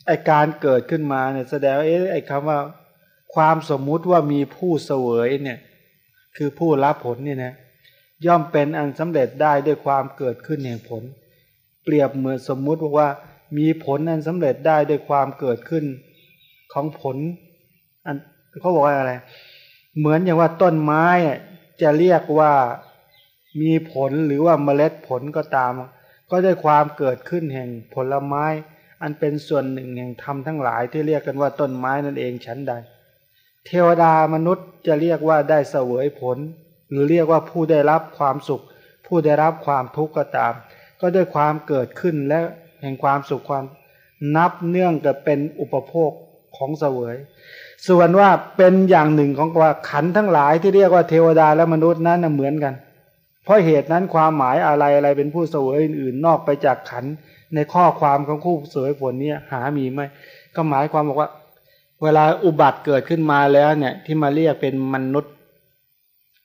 ไอการเกิดขึ้นมาเนี่ยแสดงว่าเอ๊ะไอคำว่า ความสมมุติว่ามีผู้เสวยเนี่ย คือผู้รับผลเนี่ยนะ ย่อมเป็นอันสำเร็จได้ด้วยความเกิดขึ้นแห่งผล เปรียบเหมือนสมมุติบอกว่ามีผลอันสำเร็จได้ด้วยความเกิดขึ้นของผลอันเขาบอกว่าอะไร เหมือนอย่างว่าต้นไม้จะเรียกว่ามีผลหรือว่าเมล็ดผลก็ตาม ก็ด้วยความเกิดขึ้นแห่งผลไม้ อันเป็นส่วนหนึ่งแห่งธรรมทั้งหลายที่เรียกกันว่าต้นไม้นั่นเองชั้นใด เทวดามนุษย์จะเรียกว่าได้เสวยผล หรือเรียกว่าผู้ได้รับความสุข ผู้ได้รับความทุกข์ก็ตาม ก็ด้วยความเกิดขึ้นและแห่งความสุขความนับเนื่องกับเป็นอุปโภคของเสวย ส่วนว่าเป็นอย่างหนึ่งของว่าขันทั้งหลายที่เรียกว่าเทวดาและมนุษย์นั้นเหมือนกัน เพราะเหตุนั้นความหมายอะไรอะไรเป็นผู้เสวยอื่นๆ นอกไปจากขันในข้อความของคู่เสวยผลนี้หามีไหมก็หมายความบอกว่า เวลาอุบัติเกิดขึ้นมาแล้วเนี่ยที่มาเรียกเป็นมนุษย์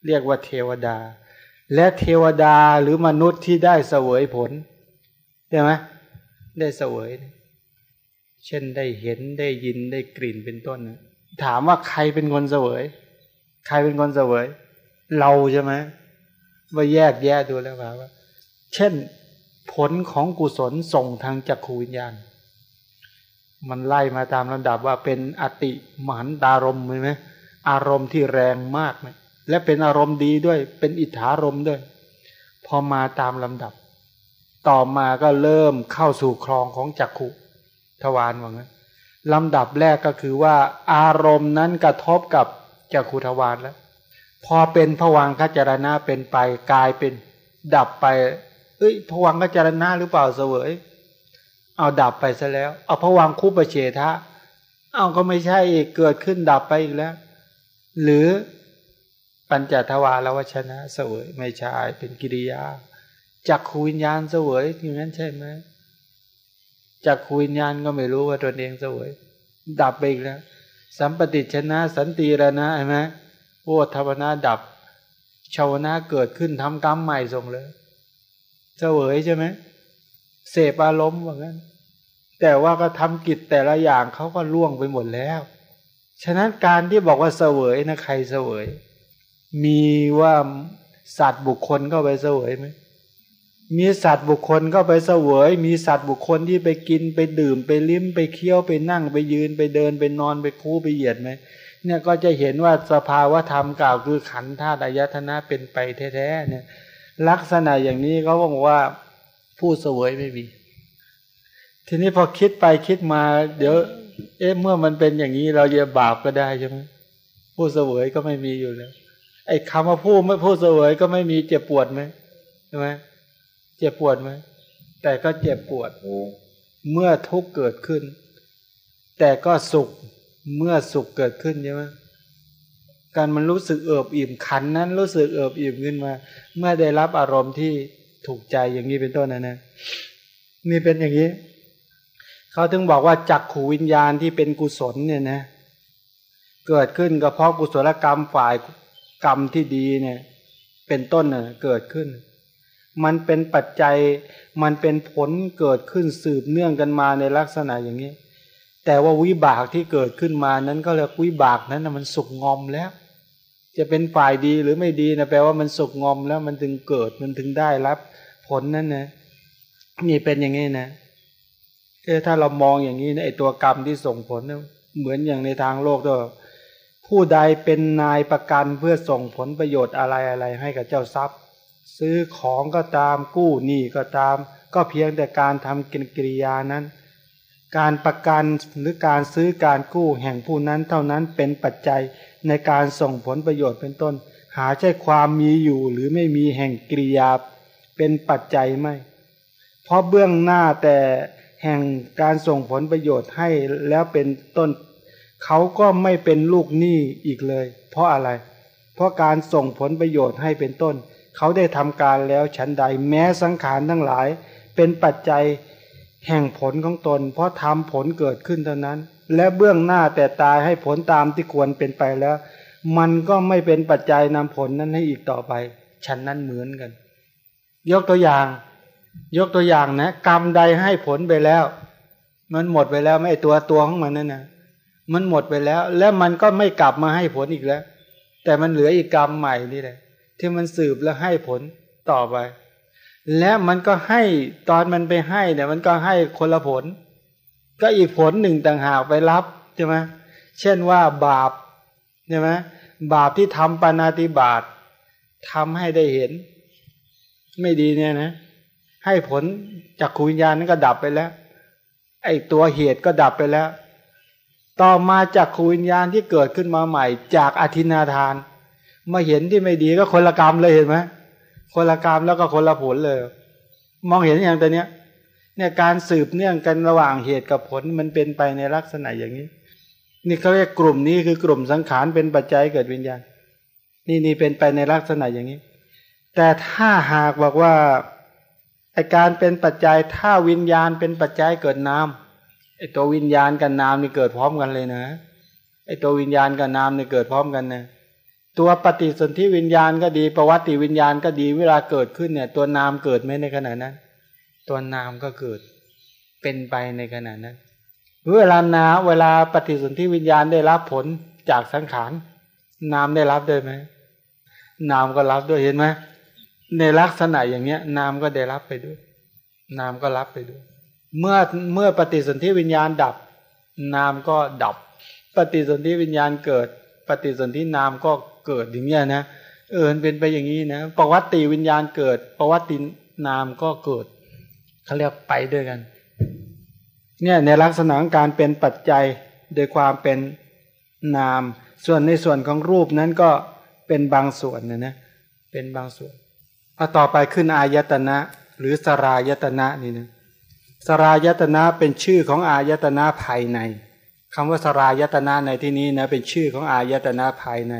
เรียกว่าเทวดา และเทวดาหรือมนุษย์ที่ได้เสวยผลใช่ไหมได้เสวย เช่นได้เห็นได้ยินได้กลิ่นเป็นต้นนะถามว่าใครเป็นคนเสวย ใครเป็นคนเสวย เราใช่ไหมว่าแยกแยะดูแล้วว่า เช่นผลของกุศลส่งทางจักขูวิญญาณ มันไล่มาตามลำดับว่าเป็นอติมหันตารมใช่ไหมอารมณ์ที่แรงมากไหม และเป็นอารมณ์ดีด้วย เป็นอิทธารมด้วย พอมาตามลำดับ ต่อมาก็เริ่มเข้าสู่คลองของจักขุทวารว่างั้นลำดับแรกก็คือว่า อารมณ์นั้นกระทบกับจักขุทวารแล้ว พอเป็นผวังขจารณะเป็นไปกลายเป็นดับไป เอ้ยผวังขจารณะหรือเปล่าเสวย เอาดับไปซะแล้ว เอาผวังคุประเฉทะเอาก็ไม่ใช่เกิดขึ้นดับไปอีกแล้ว หรือ ปัญจทวารวชนะเสวยไม่ใช่เป็นกิริยาจักขูวิญญาณเสวยอย่างนั้นใช่ไหมจักขูวิญญาณก็ไม่รู้ว่าตนเองเสวย ดับไปอีกแล้วสัมปติชนะสันติระนะใช่ไหมโอทวนาดับชาวนาเกิดขึ้นทำกรรมใหม่ส่งเลยเสวยใช่ไหมเสพอารมณ์ว่างั้น แต่ว่าก็ทำกิจแต่ละอย่างเขาก็ล่วงไปหมดแล้ว ฉะนั้นการที่บอกว่าเสวยนะใครเสวย มีว่าสัตว์บุคคลก็ไปเสวยไหมมีสัตว์บุคคลก็ไปเสวย มีสัตว์บุคคลที่ไปกินไปดื่มไปลิ้มไปเคี้ยวไปนั่งไปยืนไปเดินไปนอนไปคู่ไปเหยียดไหมเนี่ยก็จะเห็นว่าสภาวะธรรมกล่าวคือขันธ์ธาตุอายตนะเป็นไปแท้ๆเนี่ย ลักษณะอย่างนี้เขาบอกว่าผู้เสวยไม่มี ทีนี้พอคิดไปคิดมา เดี๋ยว เอ๊ะเมื่อมันเป็นอย่างนี้เราจะบาปก็ได้ใช่ไหมผู้เสวยก็ไม่มีอยู่แล้ว ไอ้คำว่าผู้ไม่ผู้เสวยก็ไม่มีเจ็บปวดไหมใช่ไหมเจ็บปวดไหมแต่ก็เจ็บปวดเมื่อทุกข์เกิดขึ้น แต่ก็สุขเมื่อสุขเกิดขึ้นใช่ไหมการมันรู้สึกเอิบอิ่มขันนั้นรู้สึกเอิบอิ่มขึ้นมา เมื่อได้รับอารมณ์ที่ถูกใจอย่างนี้เป็นต้นนะนะนี่เป็นอย่างนี้เขาถึงบอกว่าจักขูวิญญาณที่เป็นกุศลเนี่ยนะเกิดขึ้นก็เพราะกุศลกรรมฝ่าย กรรมที่ดีเนี่ย เป็นต้นเน่ะเกิดขึ้น มันเป็นปัจจัยมันเป็นผลเกิดขึ้นสืบเนื่องกันมาในลักษณะอย่างนี้ แต่ว่าวิบากที่เกิดขึ้นมานั้นก็เรียกวิบากนั้นนะมันสุกงอมแล้ว จะเป็นฝ่ายดีหรือไม่ดีนะแปลว่ามันสุกงอมแล้วมันถึงเกิดมันถึงได้รับ ผลนั้นนะนี่เป็นอย่างนี้นะเออถ้าเรามองอย่างนี้นะไอตัวกรรมที่ส่งผลนะเหมือนอย่างในทางโลกตัว ผู้ใดเป็นนายประกันเพื่อส่งผลประโยชน์อะไรอะไรให้กับเจ้าทรัพย์ ซื้อของก็ตามกู้หนี้ก็ตาม ก็เพียงแต่การทำกิริยานั้น การประกันหรือการซื้อการกู้แห่งผู้นั้นเท่านั้นเป็นปัจจัยในการส่งผลประโยชน์เป็นต้น หาใช่ความมีอยู่หรือไม่มีแห่งกิริยาเป็นปัจจัยไม่ เพราะเบื้องหน้าแต่แห่งการส่งผลประโยชน์ให้แล้วเป็นต้น เขาก็ไม่เป็นลูกหนี้อีกเลย เพราะอะไร เพราะการส่งผลประโยชน์ให้เป็นต้น เขาได้ทำการแล้วชั้นใดแม้สังขารทั้งหลาย เป็นปัจจัยแห่งผลของตน เพราะทำผลเกิดขึ้นเท่านั้น และเบื้องหน้าแต่ตายให้ผลตามที่ควรเป็นไปแล้ว มันก็ไม่เป็นปัจจัยนำผลนั้นให้อีกต่อไปฉันนั้นเหมือนกัน ยกตัวอย่าง ยกตัวอย่างนะ กรรมใดให้ผลไปแล้ว มันหมดไปแล้วไม่ตัวตัวของมันนั่นนะ มันหมดไปแล้ว และมันก็ไม่กลับมาให้ผลอีกแล้ว แต่มันเหลืออีกกรรมใหม่นี่แหละ ที่มันสืบแล้วให้ผลต่อไป และมันก็ให้ตอนมันไปให้เนี่ย มันก็ให้คนละผล ก็อีกผลหนึ่งต่างหากไปรับใช่ไหมเช่นว่าบาปใช่ไหมบาปที่ทำปานาติบาตทำให้ได้เห็น ไม่ดีเนี่ยนะ ให้ผลจากขูวิญญาณนั้นก็ดับไปแล้ว ไอ้ตัวเหตุก็ดับไปแล้ว ต่อมาจากขูวิญญาณที่เกิดขึ้นมาใหม่ จากอธินาทาน มาเห็นที่ไม่ดีก็คนละกรรมเลยเห็นไหมคนละกรรมแล้วก็คนละผลเลย มองเห็นอย่างตัวเนี้ยเนี่ยการสืบเนื่องกันระหว่างเหตุกับผลมันเป็นไปในลักษณะอย่างนี้ นี่เขาเรียกกลุ่มนี้คือกลุ่มสังขารเป็นปัจจัยเกิดวิญญาณ นี่นี่เป็นไปในลักษณะอย่างนี้ แต่ถ้าหากบอกว่าไอการเป็นปัจจัยถ้าวิญญาณเป็นปัจจัยเกิดนาม ไอตัววิญญาณกับนามนี่เกิดพร้อมกันเลยนะไอตัววิญญาณกับนามนี่เกิดพร้อมกันนะตัวปฏิสนธิวิญญาณก็ดี ประวัติวิญญาณก็ดีเวลาเกิดขึ้นเนี่ย ตัวนามเกิดไหมในขณะนั้น ตัวนามก็เกิดเป็นไปในขณะนั้นเวลานาเวลาปฏิสนธิวิญญาณได้รับผลจากสังขารนามได้รับด้วยไหมนามก็รับด้วยเห็นไหมในลักษณะอย่างเนี้ย นามก็ได้รับไปด้วย นามก็รับไปด้วย เมื่อเมื่อปฏิสนธิวิญญาณดับ นามก็ดับ ปฏิสนธิวิญญาณเกิด ปฏิสนธินามก็เกิดอย่างเงี้ยนะเออเป็นไปอย่างนี้นะประวัติวิญญาณเกิด ประวัตินามก็เกิดเขาเรียกไปด้วยกัน เนี่ยในลักษณะของการเป็นปัจจัยโดยความเป็นนาม ส่วนในส่วนของรูปนั้นก็เป็นบางส่วนนะนะเป็นบางส่วนพอต่อไปขึ้นอายตนะ หรือสรายตนะนี่นะ สรายตนะเป็นชื่อของอายตนะภายในคำว่าสรายตนะในที่นี้นะเป็นชื่อของอายตนะภายใน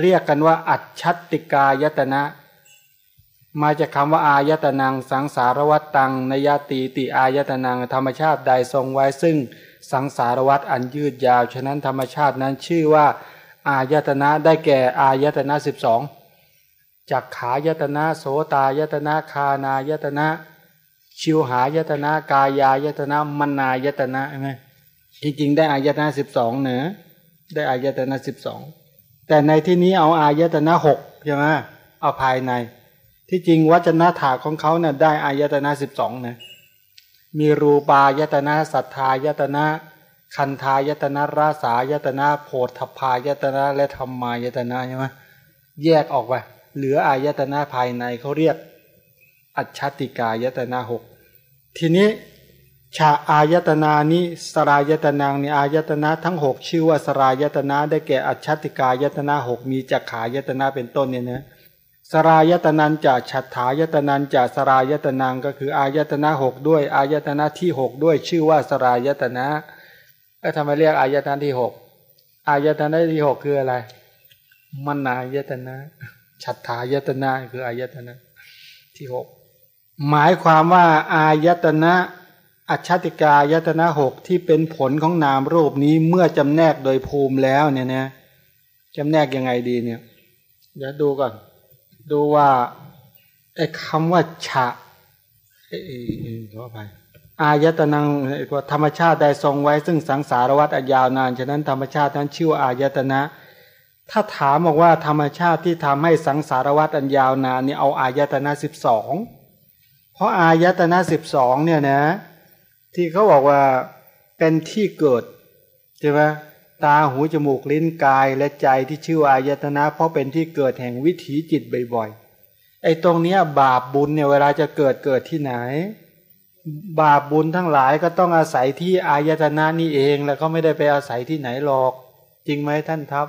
เรียกกันว่า อัจฉติกายตนะ มาจากคำว่าอายตนัง สังสารวัตตังนยติติอายตนังธรรมชาติใดทรงไว้ซึ่งสังสารวัตอันยืดยาว ฉะนั้นธรรมชาตินั้นชื่อว่า อายตนะได้แก่อายตนะสิบสองจักขายตนะโสตายตนะคานายตนะ ชิวหายตนะกายายตนะมนายตนะใช่ไหมจริงๆได้อายตนะสิบสองเนอะได้อายตนะสิบสองแต่ในที่นี้เอาอายตนะหกใช่ไหมเอาภายใน ที่จริงวัจนะถาของเขาเนะ่ยได้อายตนะสิบสองนะมีรูปายตนะสัทธายตนะ คันธายตนะราสายตนะโพธพายตนะและธรรมายตนะใช่ไหมแยกออกไปเหลืออายตนะภายในเขาเรียกอัจฉติกายตนะหก ทีนี้ชาอายตนานี้สรายตนางนี่อายตนะทั้งหกชื่อว่าสรายตนะได้แก่อัจฉติกายตนะหกมีจักขายตนะเป็นต้นเนี่ยนะสรายตนันจะฉัตถายตนันจะสรายตนังก็คืออายตนะหกด้วย อายตนะที่หกด้วยชื่อว่าสรายตนะก็ทำไมเรียกอายตนะที่หกอายตนะที่หกคืออะไรมนายตนะฉัตถายตนะคืออายตนะที่หก หมายความว่าอายตนะอัจฉติกายตนะหกที่เป็นผลของนามรูปนี้เมื่อจำแนกโดยภูมิแล้วเนี่ยนะจำแนกยังไงดีเนี่ย เดี๋ยวดูก่อน ดูว่าไอ้คำว่าฉะขอไปอายตนังธรรมชาติใดทรงไว้ ซึ่งสังสารวัฏยาวนาน ฉะนั้นธรรมชาตินั้นชื่ออายตนะ ถ้าถามบอกว่าธรรมชาติที่ทำให้สังสารวัฏอันยาวนานนี่เอาอายตนะสิบสอง ราะอายตนะสิบสองเนี่ยนะ ที่เขาบอกว่าเป็นที่เกิดใช่ไหมตาหูจมูกลิ้นกายและใจที่ชื่ออายตนะ เพราะเป็นที่เกิดแห่งวิถีจิตบ่อยๆไอ้ตรงเนี้ยบาปบุญเนี่ยเวลาจะเกิดเกิดที่ไหน บาปบุญทั้งหลายก็ต้องอาศัยที่อายตนะนี่เอง แล้วก็ไม่ได้ไปอาศัยที่ไหนหรอก จริงไหมท่านครั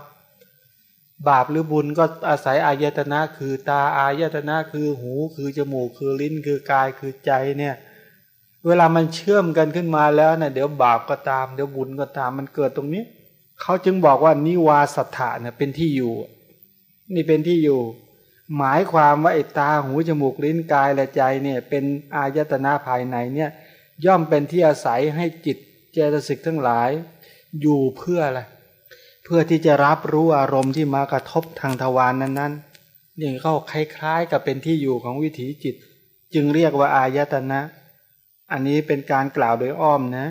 บาปหรือบุญก็อาศัยอายตนะ คือตาอายตนะคือหู คือจมูกคือลิ้นคือกายคือใจเนี่ยเวลามันเชื่อมกันขึ้นมาแล้วเนะ่ยเดี๋ยวบาปก็ตามเดี๋ยวบุญก็ตามมันเกิดตรงนี้เขาจึงบอกว่านิวาสัทธะเนี่ยเป็นที่อยู่ นี่เป็นที่อยู่ หมายความว่าไอ้ตาหูจมูกลิ้นกายและใจเนี่ย เป็นอายตนะภายในเนี่ย ย่อมเป็นที่อาศัยให้จิตเจตสิกทั้งหลาย อยู่เพื่ออะไร เพื่อที่จะรับรู้อารมณ์ที่มากระทบทางทวารนนั้นๆนี่เขาคล้ายๆ กับเป็นที่อยู่ของวิถีจิต จึงเรียกว่าอายตนะ อันนี้เป็นการกล่าวโดยอ้อมนะ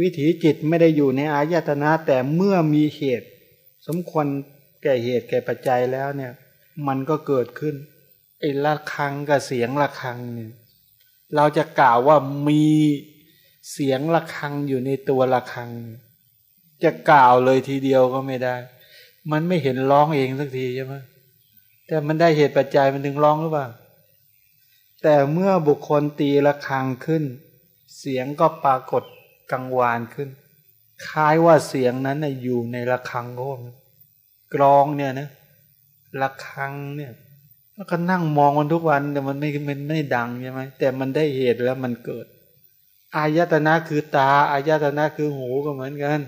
วิถีจิตไม่ได้อยู่ในอายตนะ แต่เมื่อมีเหตุ สมควรแก่เหตุแก่ปัจจัยแล้วเนี่ย มันก็เกิดขึ้นไออ้ระฆังกับเสียงระฆังเนี่ยเราจะกล่าวว่ามีเสียงระฆังอยู่ในตัวระฆัง จะกล่าวเลยทีเดียวก็ไม่ได้ มันไม่เห็นร้องเองสักทีใช่ไหมแต่มันได้เหตุปัจจัยมันถึงร้องหรือเปล่า แต่เมื่อบุคคลตีระฆังขึ้น เสียงก็ปรากฏกังวานขึ้น คล้ายว่าเสียงนั้นนะอยู่ในระฆังโอ้กรองเนี่ยนะระฆังเนี่ยแล้วก็นั่งมองมันทุกวันแต่มันไม่มันไม่ดังใช่ไหมแต่มันได้เหตุแล้วมันเกิด อายตนะคือตา อายตนะคือหูก็เหมือนกัน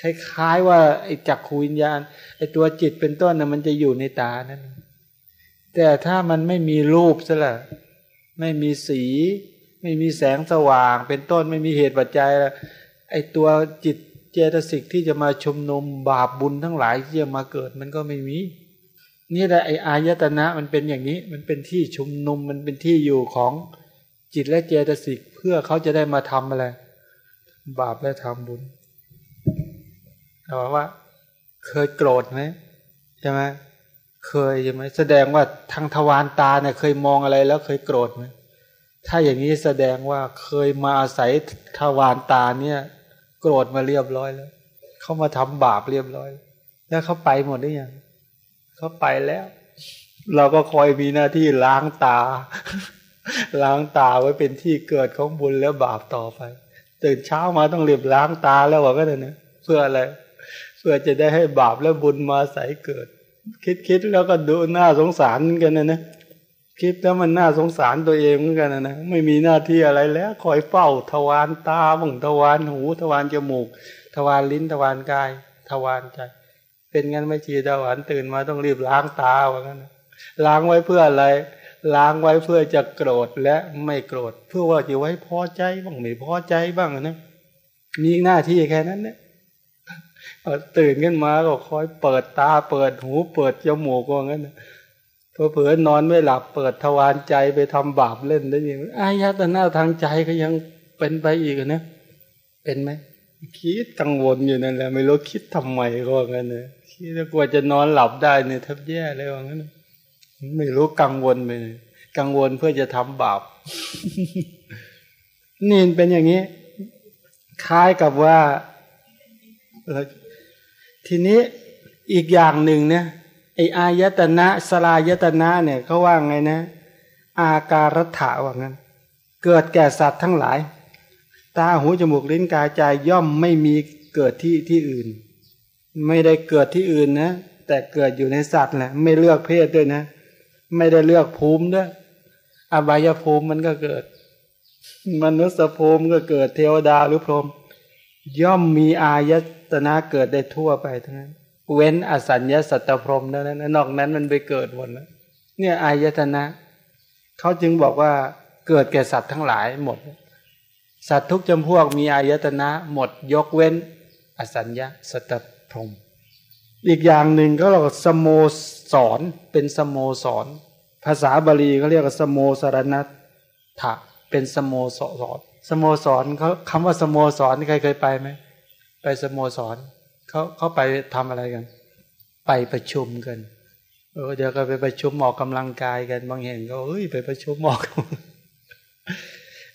คล้ายๆว่าไอ้จักขูวิญญาณไอ้ตัวจิตเป็นต้นนะมันจะอยู่ในตานั่นแต่ถ้ามันไม่มีรูปซะละไม่มีสี ไม่มีแสงสว่าง เป็นต้นไม่มีเหตุปัจจัยละไอ้ตัวจิตเจตสิกที่จะมาชุมนุมบาปบุญทั้งหลายที่จะมาเกิดมันก็ไม่มี นี่แหละไอ้อายตนะมันเป็นอย่างนี้ มันเป็นที่ชุมนุมมันเป็นที่อยู่ของจิตและเจตสิกเพื่อเขาจะได้มาทำอะไรบาปและทำบุญ ถามว่า เคยโกรธไหมใช่ไหมเคยใช่ไหมแสดงว่าทางทวารตาเนี่ยเคยมองอะไรแล้วเคยโกรธไหมถ้าอย่างนี้แสดงว่าเคยมาอาศัยทวารตาเนี่ย โกรธมาเรียบร้อยแล้วเขามาทำบาปเรียบร้อย แล้วเขาไปหมดได้ยังเขาไปแล้ว เราก็คอยมีหน้าที่ล้างตา ล้างตาไว้เป็นที่เกิดของบุญและบาปต่อไป ตื่นเช้ามาต้องเรียบล้างตาแล้วว่าก็เลยนะเพื่ออะไร พื่อจะได้ให้บาปและบุญมาใส่เกิด คิดคิดแล้วก็ดูน้าสงสารกันนะนะคิดแล้วมันน่าสงสารตัวเองเหมือนกันนะนะไม่มีหน้าที่อะไรแล้ว คอยเฝ้าทวารตาบังทวารหูทวารจมูก ทวารลิ้นทวารกาย ทวารใจ เป็นงั้นไม่ชีดาหวานตื่นมาต้องรีบล้างตาว่างั้นล้างไว้เพื่ออะไร ล้างไว้เพื่อจะโกรธและไม่โกรธ เพื่อว่าจะไว้พอใจบ้างไม่พอใจบ้างนะมีหน้าที่แค่นั้นเนี่ย ตื่นขึ้นมาก็คอยเปิดตาเปิดหูเปิดจมูกว่างั้นพอเผื่อนอนไม่หลับเปิดทวารใจไปทำบาปเล่นได้ยังอายตนะทางใจก็ยังเป็นไปอีกนะเป็นไหมคิดกังวลอยู่นั่นแหละไม่รู้คิดทำไมก็งั้นเนี่ยคิดกว่าจะนอนหลับได้เนี่ยแทบแย่เลยว่างั้นไม่รู้กังวลไปกังวลเพื่อจะทำบาปนี่เป็นอย่างนี้ คล้ายกับว่า ทีนี้อีกอย่างหนึ่งเนี่ยไออายตนะสลายตนะเนี่ยเขาว่าไงนะ อาการถาว่างั้น เกิดแก่สัตว์ทั้งหลาย ตาหูจมูกลิ้นกายใจย่อมไม่มีเกิดที่ที่อื่น ไม่ได้เกิดที่อื่นนะแต่เกิดอยู่ในสัตว์แหละไม่เลือกเพศด้วยนะ ไม่ได้เลือกภูมิด้วยอบายภูมิมันก็เกิด มนุษย์ภูมิก็เกิดเทวดาหรือพรหม ย่อมมีอายตนะเกิดได้ทั่วไปทั้งนั้น เว้นอสัญญาสัตตพรมนั้นนอกนั้นมันไปเกิดหมดแล้วเนี่ยอายตนะเขาจึงบอกว่าเกิดแก่สัตว์ทั้งหลายหมด สัตว์ทุกจำพวกมีอายตนะหมดยกเว้น อสัญญาสัตตพรมอีกอย่างหนึ่งก็เรียกว่าสโมสรเป็นสโมสร ภาษาบาลีเขาเรียกว่าสโมสรณัตถะเป็นสโมสร สโมสรเขาคำว่าสโมสรใครเคยไปไหมไปสโมสรเขาเขาไปทำอะไรกัน ไปประชุมกัน เออเดี๋ยวก็ไปประชุมหมอกกำลังกายกัน บางแห่งก็เอ้ยไปประชุมหมอก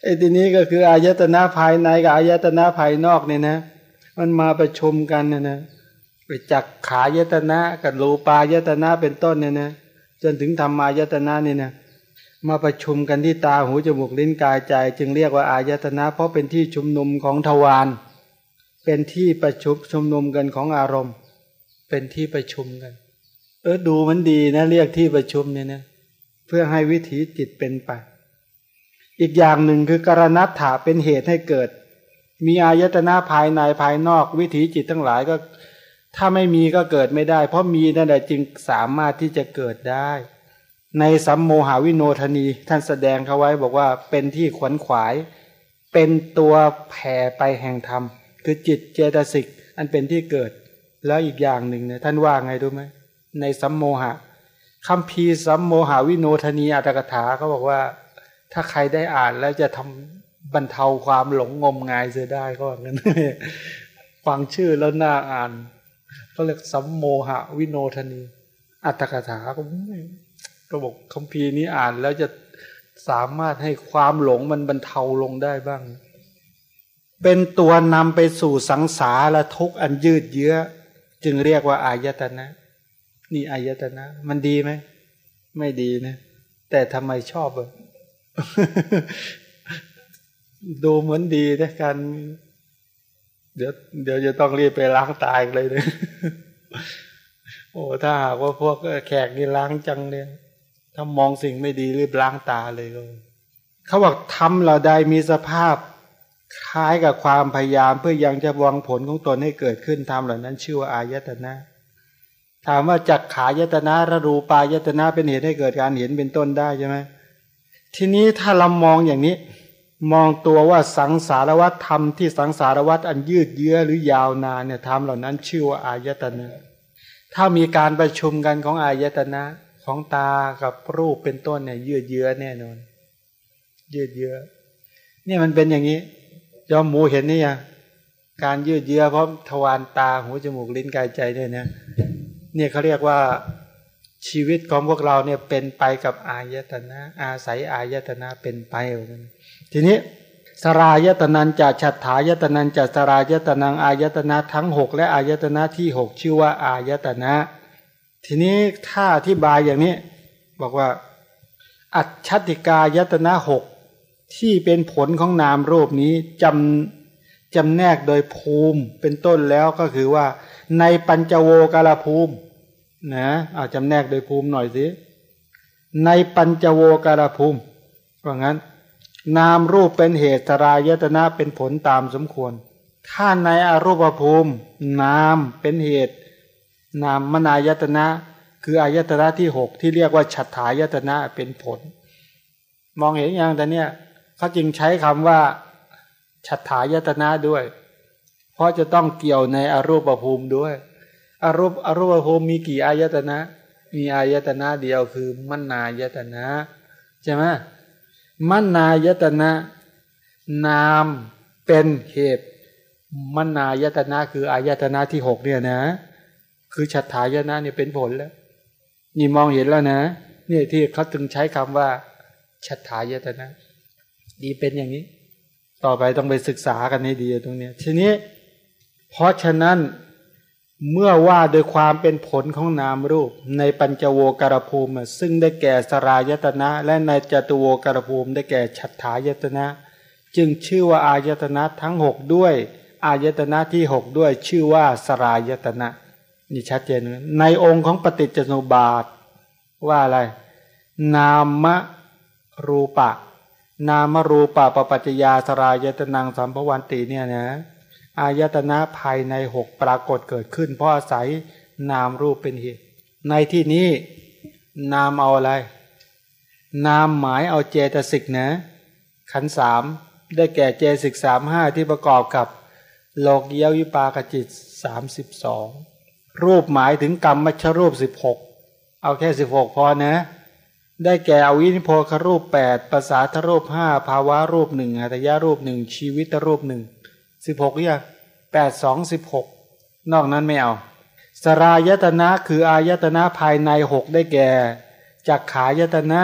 ไอ้ทีนี้ก็คืออายตนะภายในกับอายตนะภายนอกเนี่ยนะ มันมาประชุมกันเนะนะไปจากขายตนะกับรูปายตนะเป็นต้นเนี่ยนะจนถึงธรรมายตนะเนี่ยนะ มาประชุมกันที่ตาหูจมูกลิ้นกายใจ จึงเรียกว่าอายตนะ เพราะเป็นที่ชุมนุมของทวารเป็นที่ประชุมชุมนุมกันของอารมณ์ เป็นที่ประชุมกัน เออดูมันดีนะ เรียกที่ประชุมเนี่ยนะเพื่อให้วิถีจิตเป็นไป อีกอย่างหนึ่งคือกรณัตถาเป็นเหตุให้เกิด มีอายตนะภายในภายนอกวิถีจิตทั้งหลายก็ ถ้าไม่มีก็เกิดไม่ได้ เพราะมีนั่นแหละจึงสามารถที่จะเกิดได้ ในสัมโมหาวิโนทนีท่านแสดงเขาไว้บอกว่าเป็นที่ขวนขวาย เป็นตัวแผ่ไปแห่งธรรม คือจิตเจตสิก อันเป็นที่เกิด แล้วอีกอย่างหนึ่งเนี่ยท่านว่าไงรู้ไหมในสัมโมหะคำพีสัมโมหาวิโนทนีอัตถกถาเขาบอกว่า ถ้าใครได้อ่านแล้วจะทำบรรเทาความหลงงมงายเสียได้ก็ว่างั้นฟังชื่อแล้วน่าอ่านเขาเรียกสัมโมหะวิโนทนี อัตถกถาก็ ก็บอกคัมภีร์นี้อ่านแล้วจะสามารถให้ความหลงมันบรรเทาลงได้บ้าง เป็นตัวนำไปสู่สังสารทุกข์อันยืดเยื้อ จึงเรียกว่าอายตนะ นี่อายตนะ มันดีไหม ไม่ดีนะ แต่ทำไมชอบอะดูเหมือนดีนะการเดี๋ยวเดี๋ยวจะต้องรีบไปล้างตายเลยเนะโอ้ ถ้าหากว่าพวกแขกนี่ล้างจังเนี่ย ถ้ามองสิ่งไม่ดีรีบล้างตาเลยก็เขาบอกทำเราได้มีสภาพคล้ายกับความพยายามเพื่อยังจะวางผลของตนให้เกิดขึ้นทำเหล่านั้น ชื่อว่าอายตนะถามว่าจักขายตนะระรูปายตนะเป็นเหตุให้เกิดการเห็นเป็นต้นได้ใช่ไหมทีนี้ถ้าเรามองอย่างนี้ มองตัวว่าสังสารวัตธรรมที่สังสารวัตอันยืดเยื้อหรือยาวนานเนี่ยทำเหล่านั้นชื่อว่าอายตนะ ถ้ามีการประชุมกันของอายตนะ ของตากับรูปเป็นต้นเนี่ยยืดเยื้อแน่นอน ยืดเยื้อเนี่ยมันเป็นอย่างนี้ ยอมหมูเห็นนี่ยังการยืดเยื้อเพราะทวารตาหูจมูกลิ้นกายใจเนี่ยนะเนี่ยเขาเรียกว่าชีวิตของพวกเราเนี่ยเป็นไปกับอายตนะ อาศัยอายตนะเป็นไปทีนี้สรายตนันจะฉัตถายตนันจะสรายตนังอายตนะทั้งหกและอายตนะที่หกชื่อว่าอายตนะ ทีนี้ถ้าอธิบายอย่างนี้ บอกว่า อัจฉติกายตนะหกที่เป็นผลของนามรูปนี้จำจำแนกโดยภูมิเป็นต้นแล้วก็คือว่า ในปัญจโวกาลภูมินะอาจำแนกโดยภูมิหน่อยสิในปัญจโวกาลภูมิว่างั้น นามรูปเป็นเหตุรายตนะเป็นผลตามสมควรถ้าในอรูปภูมิ นามเป็นเหตุ นามมนายตนะ คืออายตนะที่หกที่เรียกว่าฉัตถายตนะเป็นผล มองเห็นอย่างแต่เนี้ยเขาจึงใช้คำว่าฉัตถายตนะด้วย เพราะจะต้องเกี่ยวในอรูปภูมิด้วย อรูปอรูปภูมิมีกี่อายตนะ มีอายตนะเดียวคือมนายตนะใช่ไหมมนายตนะ นามเป็นเหตุมนายตนะคืออายตนะที่หกเนี่ยนะ คือฉัตถายนะเนี่ยเป็นผลแล้ว นี่มองเห็นแล้วนะ เนี่ยที่เขาถึงใช้คำว่าฉัตถายตนะดีเป็นอย่างนี้ ต่อไปต้องไปศึกษากันให้ดีตรงเนี้ย ทีนี้ เพราะฉะนั้นเมื่อว่าโดยความเป็นผลของนามรูป ในปัญจโวการภูมิ ซึ่งได้แก่สรายตนะ และในจตุโวการภูมิ ได้แก่ฉัตถายตนะ จึงชื่อว่าอายตนะทั้งหกด้วย อายตนะที่หกด้วยชื่อว่าสรายตนะ นี่ชัดเจนในองค์ของปฏิจจสมุปบาทว่าอะไร นามรูปะ นามรูปะปปัจจยาสรายตนังสัมภวันติเนี่ยนะอายตนะภายในหกปรากฏเกิดขึ้น เพราะอาศัยนามรูปเป็นเหตุ ในที่นี้นามเอาอะไร นามหมายเอาเจตสิกนะ ขันสามได้แก่เจสิกสามห้าที่ประกอบกับโลกเยวิปากจิตสามสิบสอง รูปหมายถึงกรรมมัชรูปสิบหกเอาแค่สิบหกพอนะ ได้แก่อวินิโพครูปแปดภาษาทรูปห้าภาวะรูปหนึ่งอัตยารูปหนึ่งชีวิตรูปหนึ่งสิบหกยังแปดสองสิบหกนอกนั้นไม่เอา สรายตนะคืออายตนะภายในหกได้แก่จักขายตนะ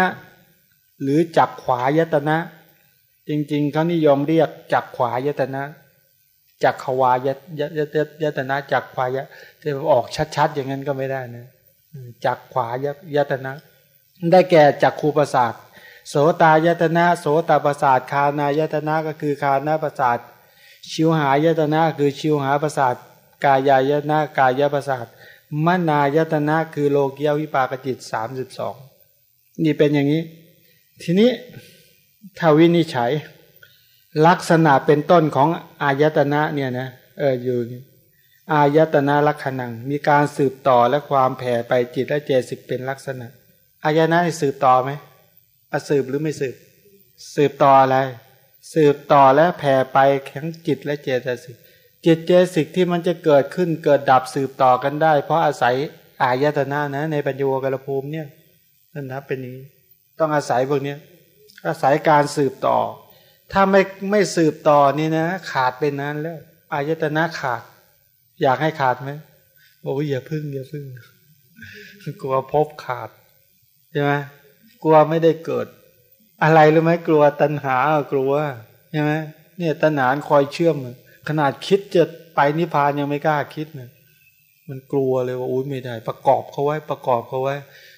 หรือจักขวายตนะ จริงๆเขานิยมเรียกจักขวายตนะ จักขวายยยยยตนะจักขวายะจะออกชัดๆ อย่างนั้นก็ไม่ได้นะจักขวายยตนะ ได้แก่จักครูประสาทโสตายตนะ โสตประสาทคานายตนะก็คือคานาประสาท ชิวหายตนะคือชิวหาประสาท กายายตนะกายประสาทมนายตนะคือโลกียวิปากจิตสามสิบสองนี่เป็นอย่างนี้ ทีนี้ถ้าวินิจฉัย ลักษณะเป็นต้นของอายตนะเนี่ยนะเอออยู่อายตนะลักษณะมีการสืบต่อและความแผ่ไปจิตและเจสิกเป็นลักษณะอายนะสืบต่อไหมอสืบหรือไม่สืบ สืบต่ออะไร สืบต่อและแผ่ไปแข็งจิตและเจตสิกจิตเจสิกที่มันจะเกิดขึ้นเกิดดับสืบต่อกันได้ เพราะอาศัยอายตนะนะ ในปัญญวกรภูมิเนี่ยนั่นนะเป็นนี้ ต้องอาศัยพวกนี้อาศัยการสืบต่อ ถ้าไม่ไม่สืบต่อนี่นะ ขาดเป็นนั้นแล้วอายตนะขาด อยากให้ขาดไหมบอกว่าอย่าพึ่งอย่าพึ่งกลัวพบขาดอช่ไหมกลัวไม่ได้เกิด อะไรรู้ไหมกลัวตัณหากลัวใช่ไหมเนี่ยตัณหาคอยเชื่อม ขนาดคิดจะไปนิพพานยังไม่กล้าคิดนี่ยมันกลัวเลยว่าอุ้ยไม่ได้ ประกอบเขาไว้ประกอบเขาไว้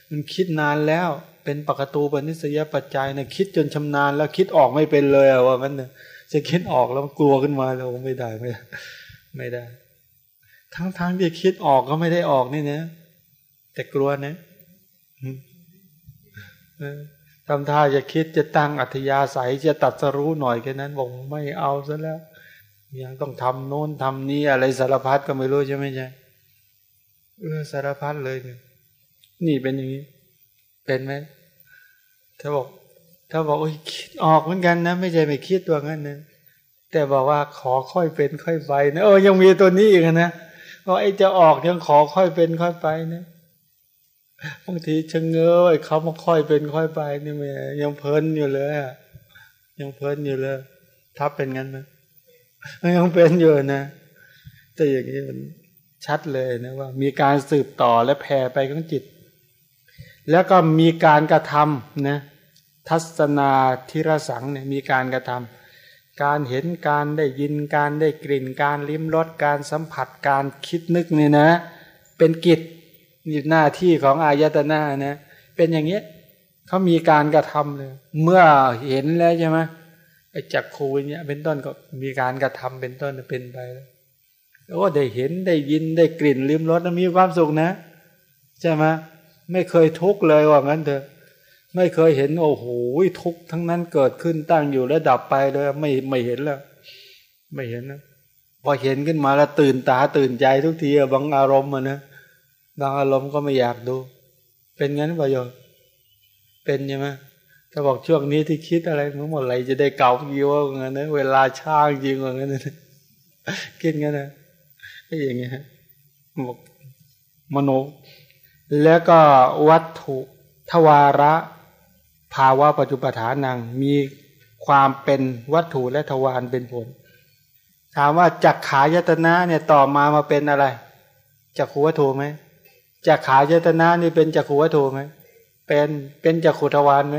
มันคิดนานแล้ว เป็นปกตูปนิสยปัจจัยเนี่ยคิดจนชำนาญแล้วคิดออกไม่เป็นเลยว่ามันเนี่ยจะคิดออกแล้วกลัวขึ้นมาแล้วไม่ได้ไม่ได้ไม่ได้ ทั้งๆทที่คิดออกก็ไม่ได้ออกนี่นะแต่กลัวนะทำท่าจะคิดจะตั้งอัธยาศัยจะตัดสรู้หน่อยแค่นั้นบอกไม่เอาซะแล้ว ยังต้องทำโน้นทำนี้อะไรสารพัดก็ไม่รู้ใช่ไหมใช่เออสารพัดเลยเนี่ยนี่เป็นอย่างนี้ เป็นไหม ถ้าบอกถ้าบอกโอ้ยคิดออกเหมือนกันนะ ไม่ใช่ไม่คิดตัวงั้นนะแต่บอกว่าขอค่อยเป็นค่อยไปนะเออยังมีตัวนี้อีกนะเพราไอ้จะออกยังขอค่อยเป็นค่อยไปนะบางทีชะเง้อไอ้เขามาค่อยเป็นค่อยไปนี่แม่ยังเพลินอยู่เลยอะยังเพลินอยู่เลยทับเป็นงั้นไหมยังเป็นอยู่นะแต่อย่างนี้มันชัดเลยนะว่า มีการสืบต่อและแผ่ไปของจิต แล้วก็มีการกระทำนะทัศนาทิรสังเนี่ยมีการกระทำการเห็นการได้ยินการได้กลิ่น การลิ้มรสการสัมผัสการคิดนึกเนี่ยนะ เป็นกิจนี่หน้าที่ของอายตนะนะเป็นอย่างเงี้ยเขามีการกระทำเลย เมื่อเห็นแล้วใช่ไหมไอ้จักคูเนี่ยเป็นต้นก็มีการกระทำเป็นต้นเป็นไปแล้วโอ้ได้เห็นได้ยินได้กลิ่นลิ้มรสมีความสุขนะใช่ไหม ไม่เคยทุกข์เลยว่างั้นเถอะ ไม่เคยเห็นโอ้โหทุกข์ทั้งนั้นเกิดขึ้นตั้งอยู่แล้วดับไปเลยไม่ไม่เห็นแล้ว ไม่เห็นนะพอเห็นขึ้นมาแล้วตื่นตาตื่นใจทุกทีบางอารมณ์อะนะบางอารมณ์ก็ไม่อยากดู เป็นงั้นประโยชน์เป็นใช่ไหมถ้าบอกช่วงนี้ที่คิดอะไรเมื่อหมดอะไรจะได้เก่ากี่ว่างั้นนะเวลาช่างจริงว่างั้นนะคิดงั้นนะก็อย่างเงี้ยบอกมโน แล้วก็วัตถุทวาระ ภาวะปัจจุปฐานังมีความเป็นวัตถุและทวารเป็นผล ถามว่าจักขายตนะเนี่ยต่อมามาเป็นอะไรจักขวัตถุไหมจักขายตนะนี่เป็นจักขวัตถุไหมเป็นเป็นจักขุทวารไหม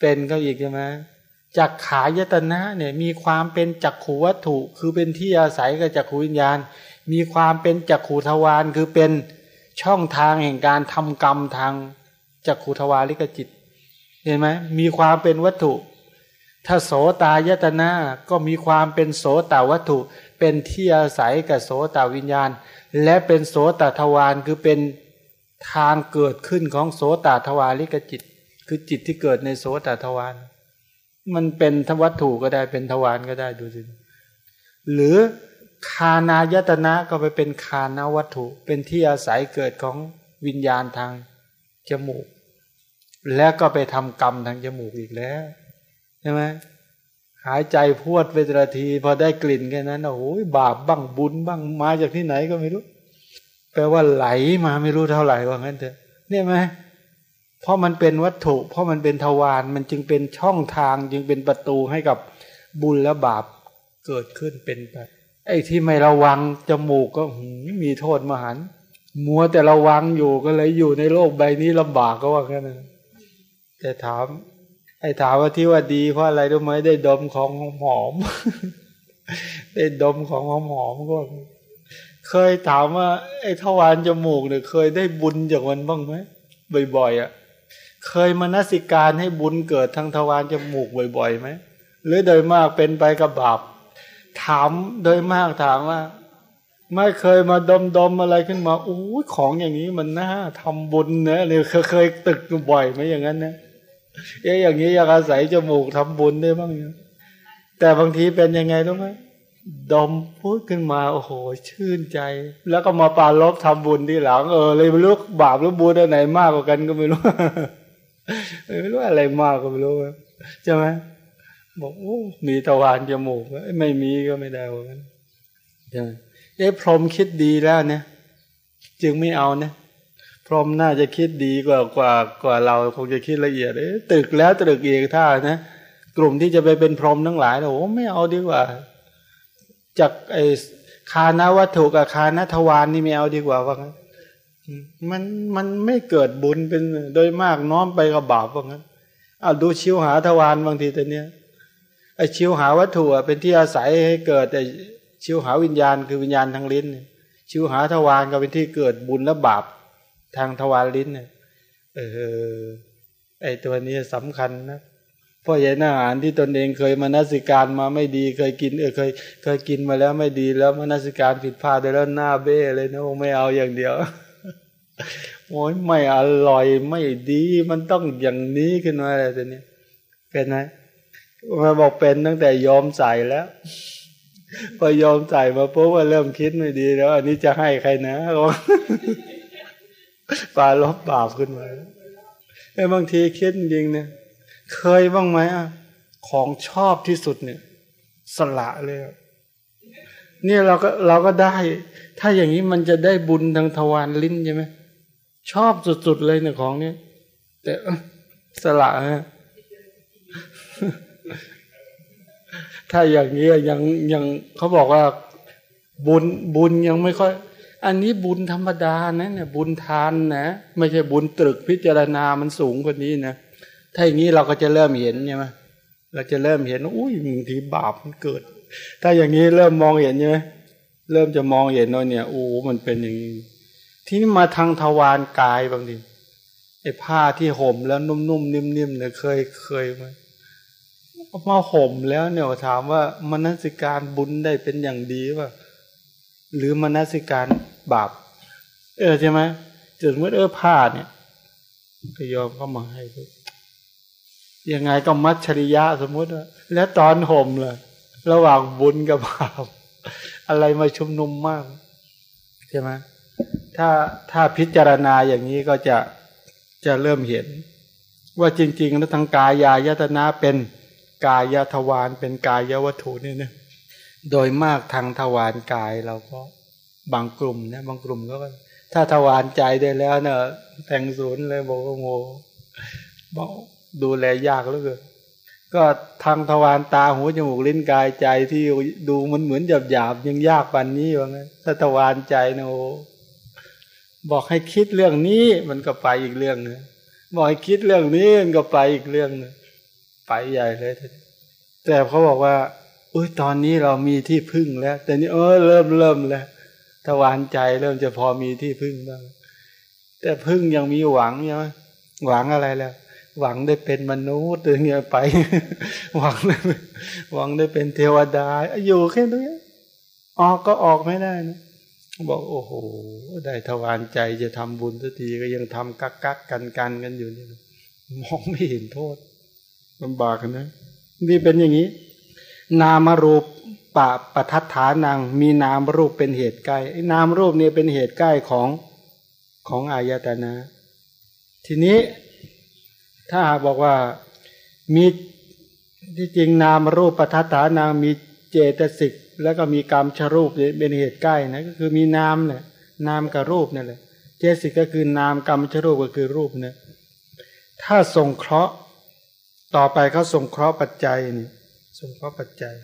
เป็นก็อีกใช่ไหมจักขายตนะเนี่ยมีความเป็นจักขวัตถุ คือเป็นที่อาศัยกับจักขวิญญาณ มีความเป็นจักขูทวารคือเป็น ช่องทางแห่งการทำกรรมทางจักขูทวาริกจิต เห็นไหมมีความเป็นวัตถุ ถ้าโสตายตนะก็มีความเป็นโสตวัตถุ เป็นที่อาศัยกับโสตวิญญาณ และเป็นโสตทวารคือเป็นทางเกิดขึ้นของโสตทวาริกจิต คือจิตที่เกิดในโสตทวารมันเป็นทวัตถุก็ได้เป็นทวารก็ได้ดูสิหรือ คานายตนะก็ไปเป็นคานวัตถุ เป็นที่อาศัยเกิดของวิญญาณทางจมูก แล้วก็ไปทำกรรมทางจมูกอีกแล้วใช่ไหมหายใจพวดไปแต่ละที พอได้กลิ่นแค่นั้นโอ้ยบาปบ้างบุญบ้างมาจากที่ไหนก็ไม่รู้ แปลว่าไหลมาไม่รู้เท่าไหร่ว่างั้นเถอะเนี่ยไหมเพราะมันเป็นวัตถุ เพราะมันเป็นทวารมันจึงเป็นช่องทางจึงเป็นประตูให้กับบุญและบาปเกิดขึ้นเป็นไป ไอ้ที่ไม่ระวังจมูกก็มีโทษมหันมัวแต่ระวังอยู่ก็เลยอยู่ในโลกใบนี้ลำบากก็ว่าแค่นั้นแต่ถาม ไอ้ถามว่าที่ว่าดีเพราะอะไรรู้ไหมได้ดมของหอม ได้ดมของหอมหอมก็เคยถามว่า ไอ้ทวารจมูกเนี่ยเคยได้บุญจากมันบ้างไหมบ่อยๆอะ เคยมานสิการให้บุญเกิดทางทวารจมูกบ่อยๆไหมหรือโดยมากเป็นไปกับบาป ถามโดยมากถามว่า ไม่เคยมาดมดมอะไรขึ้นมาอู้ของอย่างนี้มันน่าทำบุญเนะเนี่ยเคยตึกบ่อยไหมอย่างนั้นนะเอ๊ะอย่างนี้อยากอาศัยจมูกทำบุญได้บ้างเนี่ยแต่บางทีเป็นยังไงรู้ไหมดมพูดขึ้นมาโอ้โห ชื่นใจ แล้วก็มาปาลบทำบุญที่หลังเออเลยไม่รู้บาปหรือบุญอันไหนมากกว่ากันก็ไม่รู้ไม่รู้อะไรมากก็ไม่รู้ใช่ไหม บอกโอ้มีตะวันจมูกไม่มีก็ไม่ได้เหมือนกันใช่ไหมเอ๊ะพรหมคิดดีแล้วเนี่ยจึงไม่เอาเนี่ยพรหมน่าจะคิดดีกว่ากว่ากว่าเราคงจะคิดละเอียดเอ๊ะตึกแล้วตึกเอีกท่านะกลุ่มที่จะไปเป็นพรหมทั้งหลายโอ้ไม่เอาดีกว่า จากไอ้คานาวัตถุกับคานาทวารนี่ไม่เอาดีกว่าว่างั้นมันมันไม่เกิดบุญเป็นโดยมากน้อมไปกับบาปว่างั้นเอาดูชิวหาทวารบางทีแตัวเนี้ย ไอชิวหาวัตถุเป็นที่อาศัยให้เกิดแต่ชิวหาวิญญาณคือวิญญาณทางลิ้น ชิวหาทวารก็เป็นที่เกิดบุญและบาปทางทวารลิ้นเนี่ยเออไอตัวนี้สำคัญนะเพราะยันอาหารที่ตนเองเคยมานาสิการมาไม่ดี เคยกินเออเคย เคยกินมาแล้วไม่ดีแล้วมานาสิการผิดพลาดได้แล้วหน้าเบ้เลยนะไม่เอาอย่างเดียวโอ้ยไม่อร่อยไม่ดีมันต้องอย่างนี้ขึ้นมาอะไรตัวนี้เป็นไหม มาบอกเป็นตั้งแต่ยอมใส่แล้ว พอยอมใส่มาปุ๊บว่าเริ่มคิดไม่ดีแล้ว อันนี้จะให้ใครนะปลาลบบาปขึ้นมาไอ้บางทีคิดจริงเนี่ย เคยบ้างไหมอะของชอบที่สุดเนี่ย สละเลยนี่เราก็เราก็ได้ ถ้าอย่างนี้มันจะได้บุญทางทวารลิ้นใช่ไหมชอบสุดๆเลยเนี่ยของเนี้ยแต่สละฮะ ถ้าอย่างนี้ยังยังเขาบอกว่าบุญบุญยังไม่ค่อย อันนี้บุญธรรมดานะเนี่ยบุญทานนะไม่ใช่บุญตรึกพิจารณามันสูงกว่านี้นะถ้าอย่างนี้เราก็จะเริ่มเห็นใช่ไหมเราจะเริ่มเห็นอุ้ยบางทีบาปมันเกิด ถ้าอย่างนี้เริ่มมองเห็นใช่ไหมเริ่มจะมองเห็นว่าเนี่ยโอ้มันเป็นอย่างนี้ที่นี่มาทางทวารกายบางทีไอ้ผ้าที่ห่มแล้วนุ่มๆนิ่มๆเนี่ยเคยเคยไหม มาห่มแล้วเนี่ยถามว่ามนสิการบุญได้เป็นอย่างดีป่ะหรือมนสิการบาป เออใช่ไหมจุดเมื่อเออผ้าเนี่ยก็ยอมเข้ามาให้ยังไงก็มัชริยะสมมติว่าแล้วตอนห่มล่ะระหว่างบุญกับบาปอะไรมาชุมนุมมาก ใช่ไหมถ้าถ้าพิจารณาอย่างนี้ก็จะจะเริ่มเห็น ว่าจริง ๆ แล้วทางกายายตนาเป็น กายทวารเป็นกายวัตถุนี่นะโดยมากทางทวารกายเราก็บางกลุ่มนี่ยบางกลุ่มก็ ถ้าทวารใจได้แล้วเนอะแต่งศูนย์เลยบอกว่าโง่บอกดูแลยากแล้วเกินก็ทางทวารตาหูจมูกลิ้นกายใจที่ดูมันเหมือนหยาบหยาบยังยากปันนี้ว่างั้นถ้าทวารใจนะโอบอกให้คิดเรื่องนี้มันก็ไปอีกเรื่องนึงบอกให้คิดเรื่องนี้มันก็ไปอีกเรื่องนึง ไปใหญ่เลย แต่เขาบอกว่าอุ้ยตอนนี้เรามีที่พึ่งแล้ว แต่นี้เออเริ่มเริ่มแล้วทวารใจเริ่มจะพอมีที่พึ่งบ้างแต่พึ่งยังมีหวังใช่ไหมหวังอะไรแล้ว หวังได้เป็นมนุษย์อย่างเงี้ยไป หวังได้หวังได้เป็นเทวดา อยู่แค่นี้ออกก็ออกไม่ได้นะบอกโอ้โห ได้ทวารใจจะทำบุญสักทีก็ยังทำกักกักกันกันกันอยู่นี่มองไม่เห็นโทษ ลำบากนะนี่เป็นอย่างนี้ นามรูปปะปะทัฏฐานัง มีนามรูปเป็นเหตุใกล้นามรูปเนี่ยเป็นเหตุใกล้ของของอายตนะ ทีนี้ถ้าบอกว่ามีที่จริงนามรูปปทัฏฐานางมีเจตสิกแล้วก็มีกรรมชรูปเป็นเหตุใกล้นะก็คือมีนามเนี่ยนามกับรูปนั่นแหละเจตสิกก็คือนามกรรมชรูปก็คือรูปเนี่ยถ้าทรงเคราะห์ ต่อไปเขาทรงเคราะห์ปัจจัยนี่ทรงเคราะห์ปัจจัย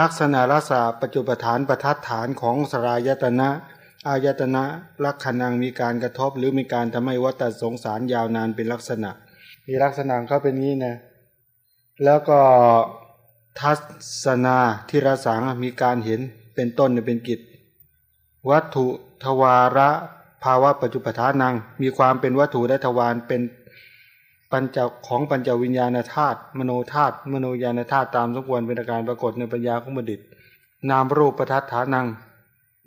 ลักษณะรักษาปัจจุปฐานประทัดฐานของสรายตนะอายตนะลักขณังมีการกระทบหรือมีการทำให้วัฏสงสารยาวนานเป็นลักษณะ มีลักษณะเขาเป็นนี้นะแล้วก็ทัศนาที่รสังมีการเห็นเป็นต้นเป็นกิจ วัตถุทวาระภาวะปัจจุปทานัง มีความเป็นวัตถุและทวารเป็น ปัญจของปัญจวิญญาณธาตุมโนธาตุมโนญาณธาตุตามสมควรเป็นอาการปรากฏในปัญญาของบัณฑิต นามรูปประทัดฐานัง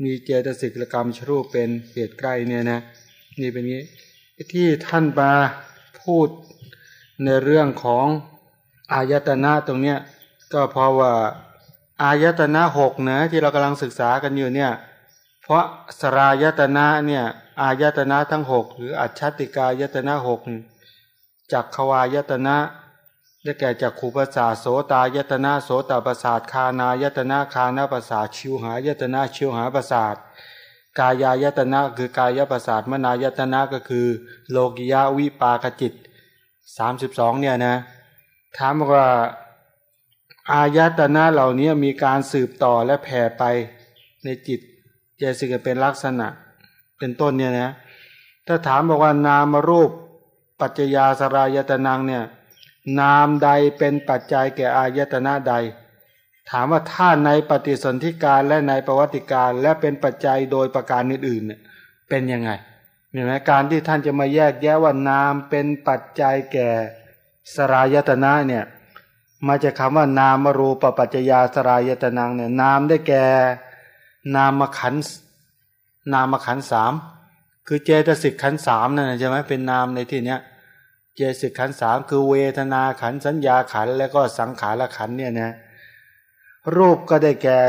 มีเจตสิกกรรมชรูปเป็นเหตุใกล้เนี่ยนะ นี่เป็นนี้ที่ท่านมาพูดในเรื่องของอายตนะตรงเนี้ยก็เพราะว่าอายตนะหกนะที่เรากำลังศึกษากันอยู่เนี่ยเพราะสรายตนะเนี่ยอายตนะทั้งหกหรืออัจฉติกายตนะหก จักขวายตนะได้แก่จักขูประสาทโสตายตนะโสตประสาทคานายตนะคานาประสาทชิวหายตนะชิวหาประสาทกายายตนะคือกายประสาทมนายตนะก็คือ โลกิยาวิปากจิตสามสิบสองเนี่ยนะถามว่าอายตนะเหล่านี้มีการสืบต่อและแผ่ไปในจิตเจสิกเป็นลักษณะเป็นต้นเนี่ยนะถ้าถามบอกว่านามรูป ปัจจยาสรายตนังเนี่ยนามใดเป็นปัจจัยแก่อายตนะใด ถามว่าถ้าในปฏิสนธิการและในประวัติการและเป็นปัจจัยโดยประการอื่นๆเนี่ยเป็นยังไงเห็นไหมการที่ท่านจะมาแยกแยะว่านามเป็นปัจจัยแก่สรายตนะเนี่ยมาจากคำว่านามรูปปัจจยาสรายตนังเนี่ยนามได้แก่นามขันนามขันสาม คือเจตสิกขันสามนั่นใช่ไหมเป็นนามในที่เนี้ยเจตสิกขันสามคือเวทนาขันสัญญาขันแล้วก็สังขารขันเนี่ยนะรูปก็ได้แก่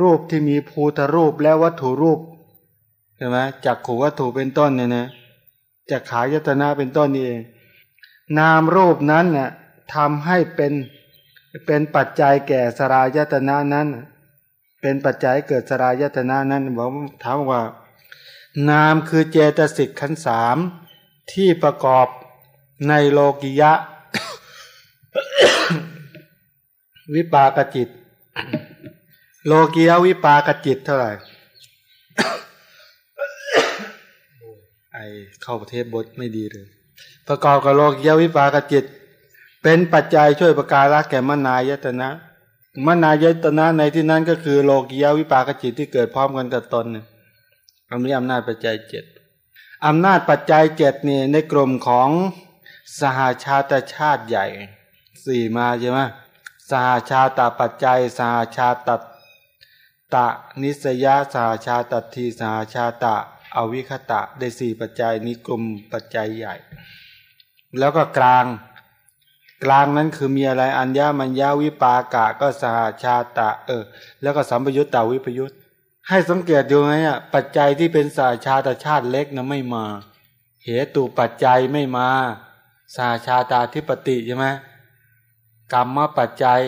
รูปที่มีภูตรูปและวัตถุรูปใช่ไหมจากขูวัตถุเป็นต้นเนี่ยนะจากขายตนะเป็นต้นนี่เองนามรูปนั้นน่ะทำให้เป็นเป็นปัจจัยแก่สรายตนะนั้น เป็นปัจจัยเกิดสรายตนะนั้นบอกถามว่า นามคือเจตสิกขันสามที่ประกอบในโลกิยะ วิปากจิต โลกียวิปากจิตเท่าไหร่ไอเข้าประเทศบทไม่ดีเลย ประกอบกับโลกียวิปากจิต เป็นปัจจัยช่วยประการละแก่มนายตนะมนายตนะในที่นั้นก็คือโลกียวิปากจิตที่เกิดพร้อมกันกับตนเนี่ย อันนี้อำนาจปัจจัยเจ็ดอำนาจปัจจัยเจ็ดนี่ในกลุ่มของสหาชาติชาติใหญ่สี่มาใช่ไหมสหาชาตปัจจัยสหาชาตตะนิสยาสหาชาตทีสหาชาตะอวิคตะได้สี่ปัจจัยนี้กลุ่มปัจจัยใหญ่ แล้วก็กลางกลางนั้นคือมีอะไรอัญญามัญญาวิปากะก็สหาชาตะเออแล้วก็สัมปยุตตาวิปยุต ให้สังเกตดูไงอะปัจจัยที่เป็นสาชาตชาติเล็กนะไม่มา เหตุปัจจัยไม่มาสาชาตาธิปติใช่ไหมกรรมปัจจัย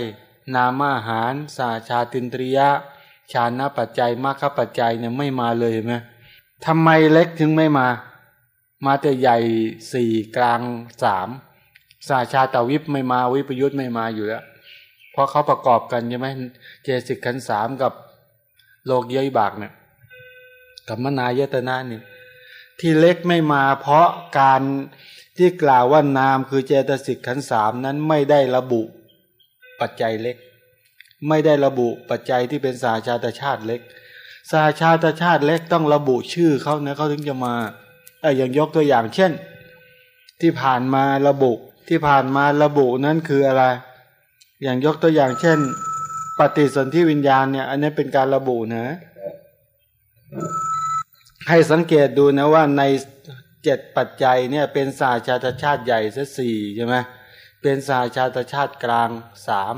นามาหารสาชาตินตริยะชานะปัจจัยมรรคปัจจัยเนี่ยไม่มาเลยเห็นไหมทำไมเล็กถึงไม่มา มาแต่ใหญ่สี่กลางสามสาชาตาวิปไม่มาวิปยุทธ์ไม่มาอยู่แล้วเพราะเขาประกอบกันใช่ไหมเจสิกขันสามกับ โลกเยยบากเนี่ยกับมนายตนะเนี่ยที่เล็กไม่มาเพราะการที่กล่าวว่านามคือเจตสิกขันสามนั้นไม่ได้ระบุปัจจัยเล็ก ไม่ได้ระบุปัจจัยที่เป็นสาชาตชาติเล็ก สาชาตชาติเล็กต้องระบุชื่อเขานะเขาถึงจะมาเอออย่างยกตัวอย่างเช่น ที่ผ่านมาระบุที่ผ่านมาระบุนั้นคืออะไร อย่างยกตัวอย่างเช่น ปฏิสนธิวิญญาณเนี่ยอันนี้เป็นการระบุนะ ให้สังเกตดูนะว่าในเจ็ดปัจจัยเนี่ยเป็นสาชาตชาติใหญ่ซะสี่ใช่ไหมเป็นสาชาตชาติกลางสาม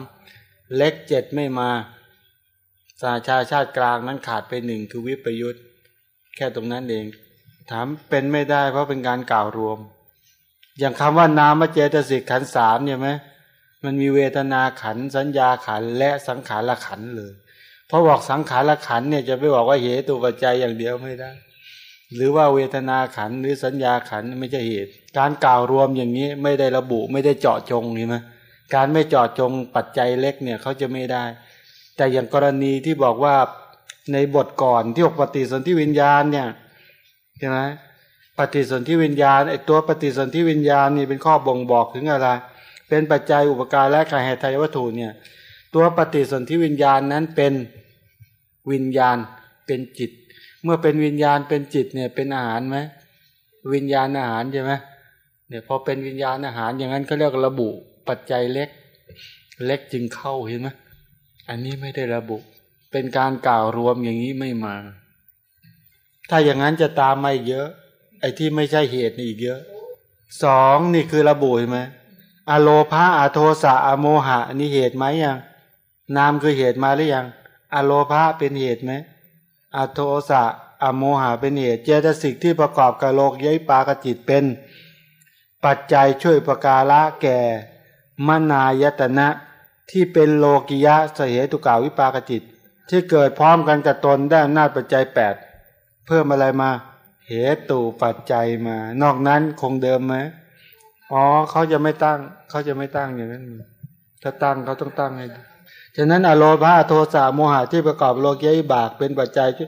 เล็กเจ็ดไม่มาสาชาชาติกลางนั้นขาดไปหนึ่งคือวิปยุทธ์แค่ตรงนั้นเอง ถามเป็นไม่ได้เพราะเป็นการกล่าวรวม อย่างคำว่านามเจตสิกขันสามเนี่ยไหม มันมีเวทนาขันสัญญาขันและสังขารขันเลยเพราะบอกสังขารขันเนี่ยจะไปบอกว่าเหตุปัจจัยอย่างเดียวไม่ได้ หรือว่าเวทนาขันหรือสัญญาขันไม่ใช่เหตุ การกล่าวรวมอย่างนี้ไม่ได้ระบุไม่ได้เจาะจงนี่ไหมการไม่เจาะจงปัจจัยเล็กเนี่ยเขาจะไม่ได้ แต่อย่างกรณีที่บอกว่าในบทก่อนที่อกปฏิสนธิวิญญาณเนี่ยใช่ไหมปฏิสนธิวิญญาณไอตัวปฏิสนธิวิญญาณนี่เป็นข้อบ่งบอกถึงอะไร เป็นปัจจัยอุปการและการเหตุไทยวัตถุเนี่ยตัวปฏิสนธิวิญญาณนั้นเป็นวิญญาณเป็นจิต เมื่อเป็นวิญญาณเป็นจิตเนี่ยเป็นอาหารไหมวิญญาณอาหารใช่ไหมเนี่ยพอเป็นวิญญาณอาหารอย่างนั้นเขาเรียกระบุปัจจัยเล็ก เล็กจึงเข้าเห็นไหมอันนี้ไม่ได้ระบุ เป็นการกล่าวรวมอย่างนี้ไม่มา ถ้าอย่างนั้นจะตามมาเยอะ ไอ้ที่ไม่ใช่เหตุนี่อีกเยอะสองนี่คือระบุใช่ไหม อโลภาอโทสะอโมหะนี่เหตุไหมยังนามคือเหตุมาหรือยังอโลภาเป็นเหตุไหมอโทสะอโมหะเป็นเหตุ เจตสิกที่ประกอบกับโลกย้ยปากจิตเป็น ปัจจัยช่วยประกาละแก่มนายตนะที่เป็นโลกิยะสเหตุกาวิปากจิต ที่เกิดพร้อมกันกับตนได้หน้าปัจจัยแปดเพิ่มอะไรมา เหตุปัจจัยมา นอกนั้นคงเดิมไหม อ๋อเขาจะไม่ตั้ง เขาจะไม่ตั้งอย่างนั้นถ้าตั้งเขาต้องตั้งให้ฉะนั้นอโลภาโทสะโมหะที่ประกอบโลกียบากเป็นปัจจัยที่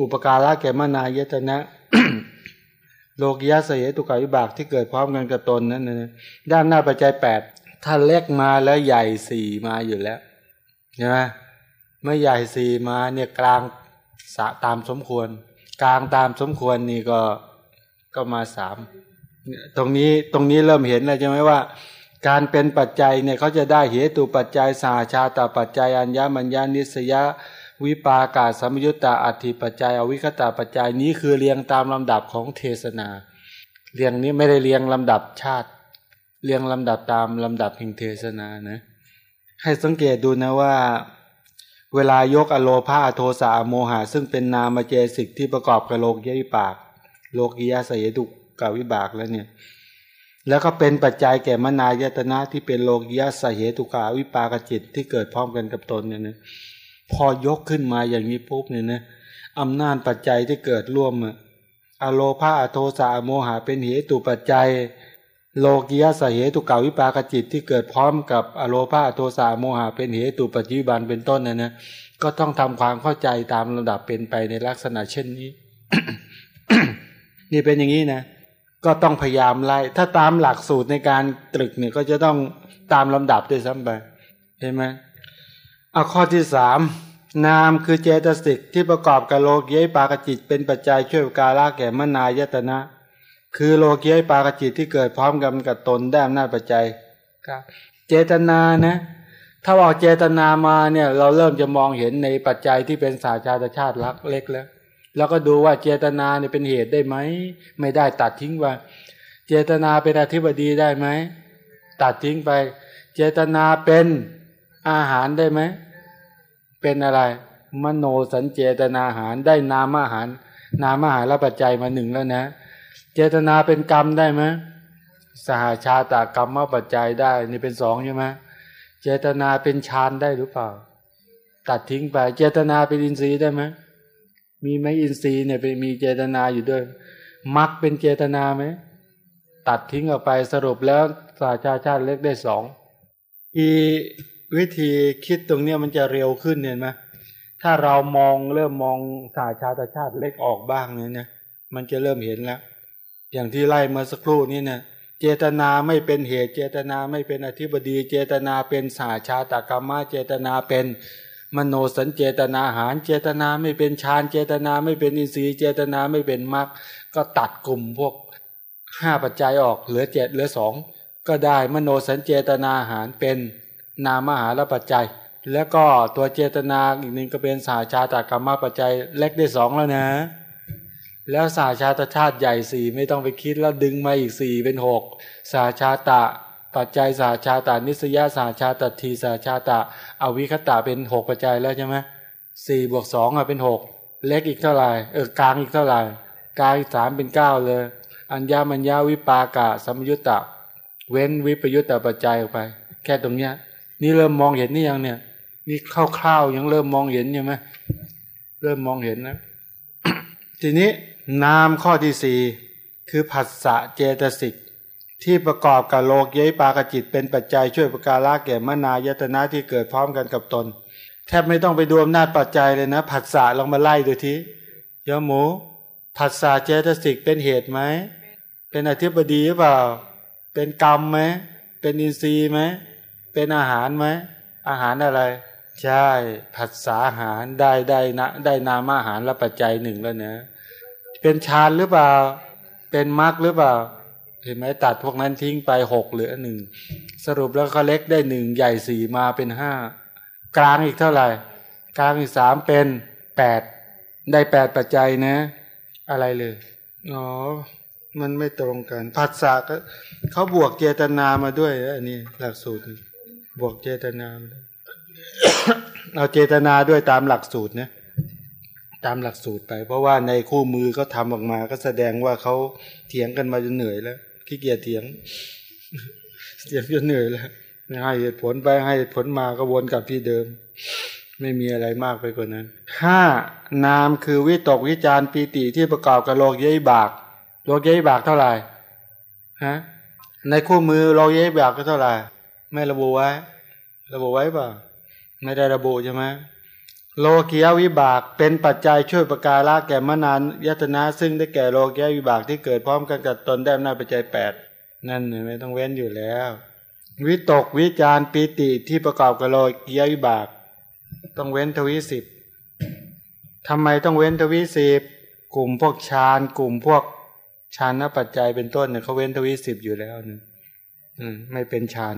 อุปการะแก่มนายตนะ โลกิยาสเหตุกาวิบากที่เกิดพร้อมกันกับตนนั้นนะด้านหน้าปัจจัยแปดถ้าเล็กมาแล้วใหญ่สี่มาอยู่แล้วใช่ไหมเมื่อใหญ่สี่มาเนี่ยกลางสะตามสมควร กลางตามสมควรนี่ก็ก็มาสาม ตรงนี้ตรงนี้เริ่มเห็นแล้วใช่ไหมว่า การเป็นปัจจัยเนี่ยเขาจะได้เหตุปัจจัยสาชาตปัจจัยอัญญมัญญานิสยาวิปากาสมยุตตาอัติปัจจัย อวิคตาปัจจัยนี้คือเรียงตามลำดับของเทศนา เรียงนี้ไม่ได้เรียงลำดับชาติ เรียงลำดับตามลำดับแห่งเทศนานะให้สังเกตดูนะว่า เวลายกอโลภาโทสะโมหะซึ่งเป็นนามเจสิกที่ประกอบกับโลกยวิปาก โลกิยาสยดุ กาวิบากแล้วเนี่ยแล้วก็เป็นปัจจัยแก่มนายตนะที่เป็นโลกิยาสเหตุกาวิปากจิตที่เกิดพร้อมกันกับตนเนี่ยนะพอยกขึ้นมาอย่างนี้ปุ๊บเนี่ยนะอำนาจปัจจัยที่เกิดร่วมอโลภาอโทสะโมหะเป็นเหตุปัจจัย โลกิยาสเหตุกาวิปากจิตที่เกิดพร้อมกับอโลภาอโทสะโมหะเป็นเหตุปัจจุบันเป็นต้นเนะนะก็ต้องทำความเข้าใจตามลำดับเป็นไปในลักษณะเช่นนี้ นี่เป็นอย่างนี้นะ ก็ต้องพยายามไล่ถ้าตามหลักสูตรในการตรึกเนี่ยก็จะต้องตามลำดับด้วยซ้ำไปเห็นไหมเอาข้อที่สามนามคือเจตสิกที่ประกอบกับโลกียปากจิต เป็นปัจจัยช่วยกาลาแก่มนายตนะ คือโลกียปากจิตที่เกิดพร้อมกันกับตนได้อำนาจปัจจัยครับเจตนานะ ถ้าเอาเจตนามาเนี่ยเราเริ่มจะมองเห็นในปัจจัยที่เป็นสาชาตชาติลักเล็กแล้ว แล้วก็ดูว่าเจตนาเนี่ยเป็นเหตุได้ไหม ไม่ได้ตัดทิ้งว่า เจตนาเป็นอธิบดีได้ไหม ตัดทิ้งไป เจตนาเป็นอาหารได้ไหม เป็นอะไร มโนสัญเจตนาอาหารได้นามอาหาร นามอาหารและปัจจัยมาหนึ่งแล้วนะ เจตนาเป็นกรรมได้ไหมสหาชาตากรรมมาปัจจัยได้นี่เป็นสองใช่ไหมเจตนาเป็นฌานได้หรือเปล่า ตัดทิ้งไป เจตนาเป็นอินทรีย์ได้ไหม มีไหมอินทรีย์เนี่ยเป็นมีเจตนาอยู่ด้วยมักเป็นเจตนาไหมตัดทิ้งออกไปสรุปแล้วสาชาชาติเล็กได้สองอีวิธีคิดตรงเนี้ยมันจะเร็วขึ้นเนี่ยไหมถ้าเรามองเริ่มมองสาชาตชาติเล็กออกบ้างเนี่ยนะมันจะเริ่มเห็นแล้ว อย่างที่ไล่เมื่อสักครู่นี้เนี่ยเจตนาไม่เป็นเหตุเจตนาไม่เป็นอธิบดี เจตนาเป็นสาชาตกรรมเจตนาเป็น มโนสัญเจตนาหารเจตนาไม่เป็นฌานเจตนาไม่เป็นอินทรีย์เจตนาไม่เป็นมรรคก็ตัดกลุ่มพวกห้าปัจจัยออกเหลือเจ็ดเหลือสองก็ได้มโนสัญเจตนาหารเป็นนามหาละปัจจัย แล้วก็ตัวเจตนาอีกหนึ่งก็เป็นสาชาตกรรมปัจจัยเล็กได้สองแล้วนะ แล้วสาชาตชาติใหญ่สี่ไม่ต้องไปคิดแล้วดึงมาอีกสี่เป็นหกสาชาตะ ปัจจัยสาชาตานิสยาสาชาตทีสาชาตะอวิคตะเป็นหกปัจจัยแล้วใช่ไหมสี่บวกสองอะเป็นหกเล็กอีกเท่าไหร่เออกลางอีกเท่าไหร่กลางอีกสามเป็นเก้าเลย อัญญามัญญาวิปากะสัมยุตตะ เว้นวิปยุตตะปัจจัยออกไป แค่ตรงเนี้ย นี่เริ่มมองเห็นนี่ยังเนี่ยนี่คร่าวๆยังเริ่มมองเห็นอยู่ไหมเริ่มมองเห็นนะทีนี้นามข้อที่สี่คือผัสสะเจตสิก ที่ประกอบกับโลกเย้ปากจิตเป็นปัจจัยช่วยประการละแก่มนายตนะที่เกิดพร้อมกันกับตน แทบไม่ต้องไปดูอำนาจปัจจัยเลยนะผัสสะลองมาไล่ดูทียอหมูผัสสะเจตสิกเป็นเหตุไหมเป็นอธิบดีหรือเปล่า เป็นกรรมไหมเป็นอินทรีย์ไหมเป็นอาหารไหมอาหารอะไร ใช่ผัสสะอาหารได้ได้นะได้นามอาหารและปัจจัยหนึ่งแล้วเนะเป็นฌานหรือเปล่า เป็นมรรคหรือเปล่า เห็นไหมตัดพวกนั้นทิ้งไปหกเหลือหนึ่งสรุปแล้วก็เล็กได้หนึ่งใหญ่สี่มาเป็นห้ากลางอีกเท่าไหร่ กลางอีกสามเป็นแปดได้แปดปัจจัยนะ อะไรเลยอ๋อมันไม่ตรงกันผัสสะก็เขาบวกเจตนามาด้วยอันนี้หลักสูตรบวกเจตนาเอาเจตนาด้วยตามหลักสูตรนะตามหลักสูตรไป เพราะว่าในคู่มือเขาทาออกมาก็แสดงว่าเขาเถียงกันมาจนเหนื่อยแล้ว ขี้เกียจเถียงเถียงจนเหนื่อยแล้วให้เหตุผลไปให้ผลมาก็วนกลับที่เดิม ไม่มีอะไรมากไปกว่านั้นห้านามคือวิตกวิจารปีติที่ประกอบกับโลกเย้ยบากโลกเย้ยบากเท่าไหร่ฮะในคู่มือโลกเย้ยบากก็เท่าไหร่ ไม่ระบุไว้ ระบุไว้เปล่าไม่ได้ระบุใช่ไหม โลกียวิบากเป็นปัจจัยช่วยประการละแก่มนานยตนะซึ่งได้แก่โลกียวิบากที่เกิดพร้อมกันกับตนได้อำนาจปัจจัยแปดนั่นไม่ต้องเว้นอยู่แล้ว วิตกวิจารปีติที่ประกอบกับโลกียวิบาก ต้องเว้นทวิสิบทำไมต้องเว้นทวิสิบกลุ่มพวกฌานกลุ่มพวกฌานปัจจัยเป็นต้นเนี่ยเขาเว้นทวิสิบอยู่แล้วเนี่ยไม่เป็นฌาน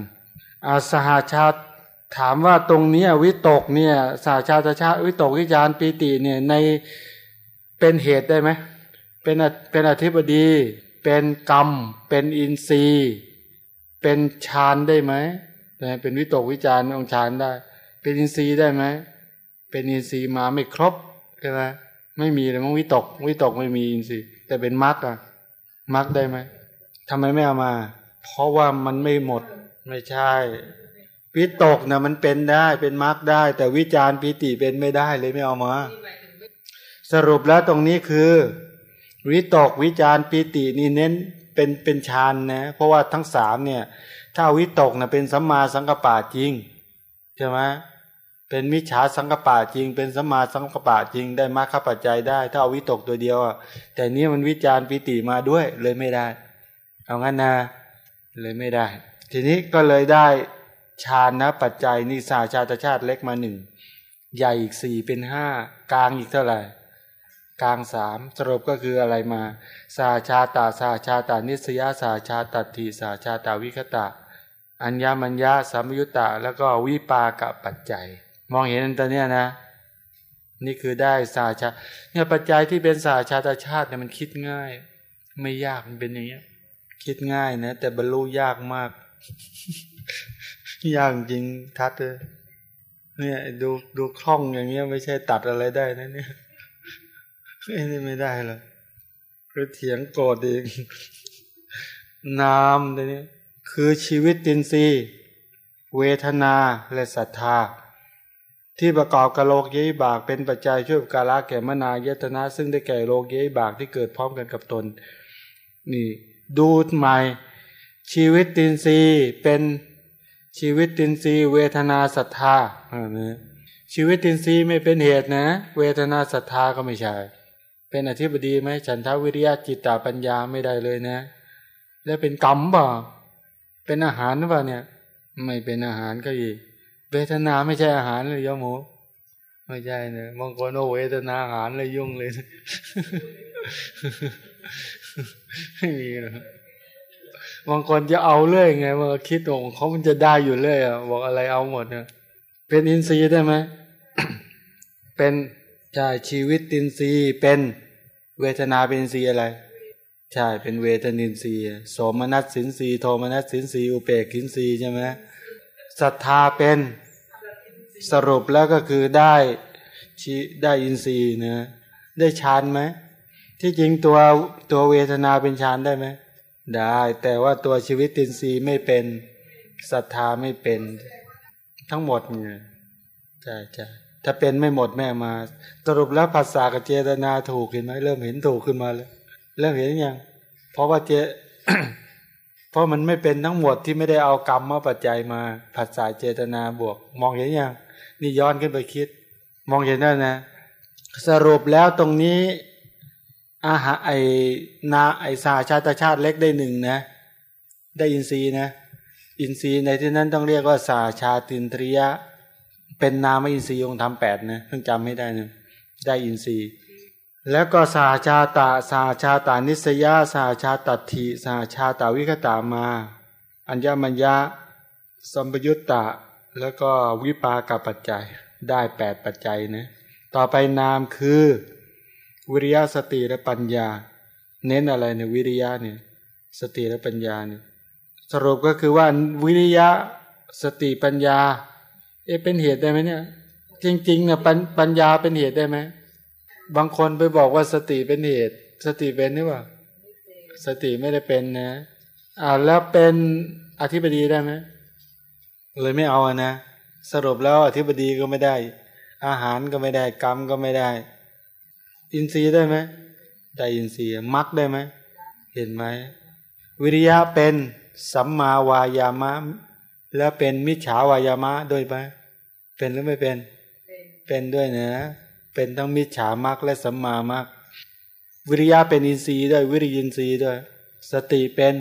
อาสหาชาติ ถามว่าตรงนี้วิตกเนี่ย สาชาตชาวิตกวิจารปีติเนี่ยในเป็นเหตุได้ไหมเป็นเป็นอธิบดี เป็นกรรม เป็นอินทรีย์ เป็นฌานได้ไหมเป็นวิตกวิจารองฌานได้ เป็นอินทรีย์ได้ไหมเป็นอินทรีย์มาไม่ครบใช่ไหมไม่มีเลยมั้งวิตก วิตกไม่มีอินทรีย์ แต่เป็นมรรคอะมรรคได้ไหมทำไมไม่เอามา เพราะว่ามันไม่หมดไม่ใช่ วิตกนะมันเป็นได้เป็นมรรคได้ แต่วิจารปิติเป็นไม่ได้เลยไม่เอามา สรุปแล้วตรงนี้คือ วิตกวิจารปิตินี่เน้นเป็นเป็นฌานนะเพราะว่าทั้งสามเนี่ย ถ้าวิตกนะเป็นสัมมาสังกปะจริงใช่ไหมเป็นมิจฉาสังกปะจริง เป็นสัมมาสังกปะจริง ได้มรรคปัจจัยได้ ถ้าเอาวิตกตัวเดียวอะแต่นี้มันวิจารปิติมาด้วยเลยไม่ได้ เอางั้นนะเลยไม่ได้ ทีนี้ก็เลยได้ ชานะปัจจัยนิสาชาตชาติเล็กมาหนึ่งใหญ่อีกสี่เป็นห้ากลางอีกเท่าไหร่ กลางสามสรุปก็คืออะไรมา สาชาตาสาชาตานิสยาสาชาตติสาชาตาวิคตะ อัญญามัญญาสามยุตตะแล้วก็วิปากปัจจัย มองเห็นตัวเนี้ยนะ นี่คือได้สาชาเนี่ยปัจจัยที่เป็นสาชาตชาติเนี่ยมันคิดง่าย ไม่ยากมันเป็นอย่างเงี้ยคิดง่ายนะ แต่บรรลุยากมาก ยากจริงทัดเลยเนี่ยดูดูคล่องอย่างเงี้ยไม่ใช่ตัดอะไรได้นะเนี่ยนี่ไม่ได้หรอกคือเถียงโกรธเองนามตัวนี้คือชีวิตตินซีเวทนาและศรัทธา ที่ประกอบกับโลกยิบากเป็นปัจจัยช่วยกาละแก่มนายตนะ ซึ่งได้แก่โลกยิบากที่เกิดพร้อมกันกับตน นี่ ดูใหม่ ชีวิตตินซีเป็น ชีวิตตินซีเวทนาศรัทธาชีวิตตินซีไม่เป็นเหตุนะ เวทนาศรัทธาก็ไม่ใช่ เป็นอธิบดีไหมฉันทาวิริยะจิตตาปัญญาไม่ได้เลยนะ แล้วเป็นกรรมบ่เป็นอาหารหรือเปล่าเนี่ย ไม่เป็นอาหารก็อีก เวทนาไม่ใช่อาหารเลยยโมไม่ใช่เนะบางคนโอเวทนาอาหารเลยยุ่งเลยไม่มีหรอก บางคนจะเอาเรื่อยไงมาคิดของเขามันจะได้อยู่เรื่อยอะบอกอะไรเอาหมดเนี่ยเป็นอินทรีย์ได้ไหมเป็นใช่ชีวิตอินทรีย์เป็นเวทนาเป็นอินทรีย์อะไร ใช่เป็นเวทนินทรีย์โสมนัสสินทรีย์โทมนัสสินทรีย์อุเปกินทรีย์ใช่ไหมศรัทธาเป็นสรุปแล้วก็คือได้ชีได้อินทรีย์นะได้ฌานไหมที่จริงตัวตัวเวทนาเป็นฌานได้ไหม ได้ แต่ว่าตัวชีวิตตินทรีย์ไม่เป็นศรัทธาไม่เป็นทั้งหมดเนี่ยใช่ใช่ถ้าเป็นไม่หมดแม่มา สรุปแล้วภาษากับเจตนาถูกเห็นไหมเริ่มเห็นถูกขึ้นมาแล้วเริ่มเห็นยังเพราะว่าเจเพราะมันไม่เป็นทั้งหมดที่ไม่ได้เอากรรมมาปัจจัยมาภาษาเจตนาบวก มองเห็นยังนี่ย้อนขึ้นไปคิด มองเห็นได้นะ สรุปแล้วตรงนี้ อาหาไอนาไอสาชาติชาติเล็กได้หนึ่งนะ ได้อินทรีย์นะ อินทรีย์ในที่นั้นต้องเรียกว่าสาชาตินทริยะ เป็นนามอินทรีย์องค์ธรรมแปดนะต้องจำไม่ได้นะได้อินทรีย์ แล้วก็สาชาตาสาชาตานิสยาสาชาตัติสาชาตาวิคตามา อัญญมัญญาสัมปยุตตะแล้วก็วิปากปัจจัยได้แปดปัจจัยนะต่อไปนามคือ วิริยะสติและปัญญา เน้นอะไรในวิริยะเนี่ยสติและปัญญาเนี่ยสรุปก็คือว่าวิริยะสติปัญญา เอ๊ะเป็นเหตุได้ไหมเนี่ย จริงๆเนี่ยปัญญาเป็นเหตุได้ไหมบางคนไปบอกว่าสติเป็นเหตุ สติเป็นหรือเปล่าสติไม่ได้เป็นนะอ่าแล้วเป็นอธิบดีได้ไหมเลยไม่เอาอะนะ สรุปแล้วอธิบดีก็ไม่ได้ อาหารก็ไม่ได้กรรมก็ไม่ได้ อินทรีย์ได้ไหมได้อินทรีย์มรรคได้ไหมเห็นไหมวิริยะเป็นสัมมาวายามะ และเป็นมิจฉาวายามะด้วยไหมเป็นหรือไม่เป็นเเป็นด้วยนะ เป็นทั้งมิจฉามรรคและสัมมามรรควิริยะเป็นอินทรีย์ด้วยวิริยินทรีย์ด้วย สติเป็น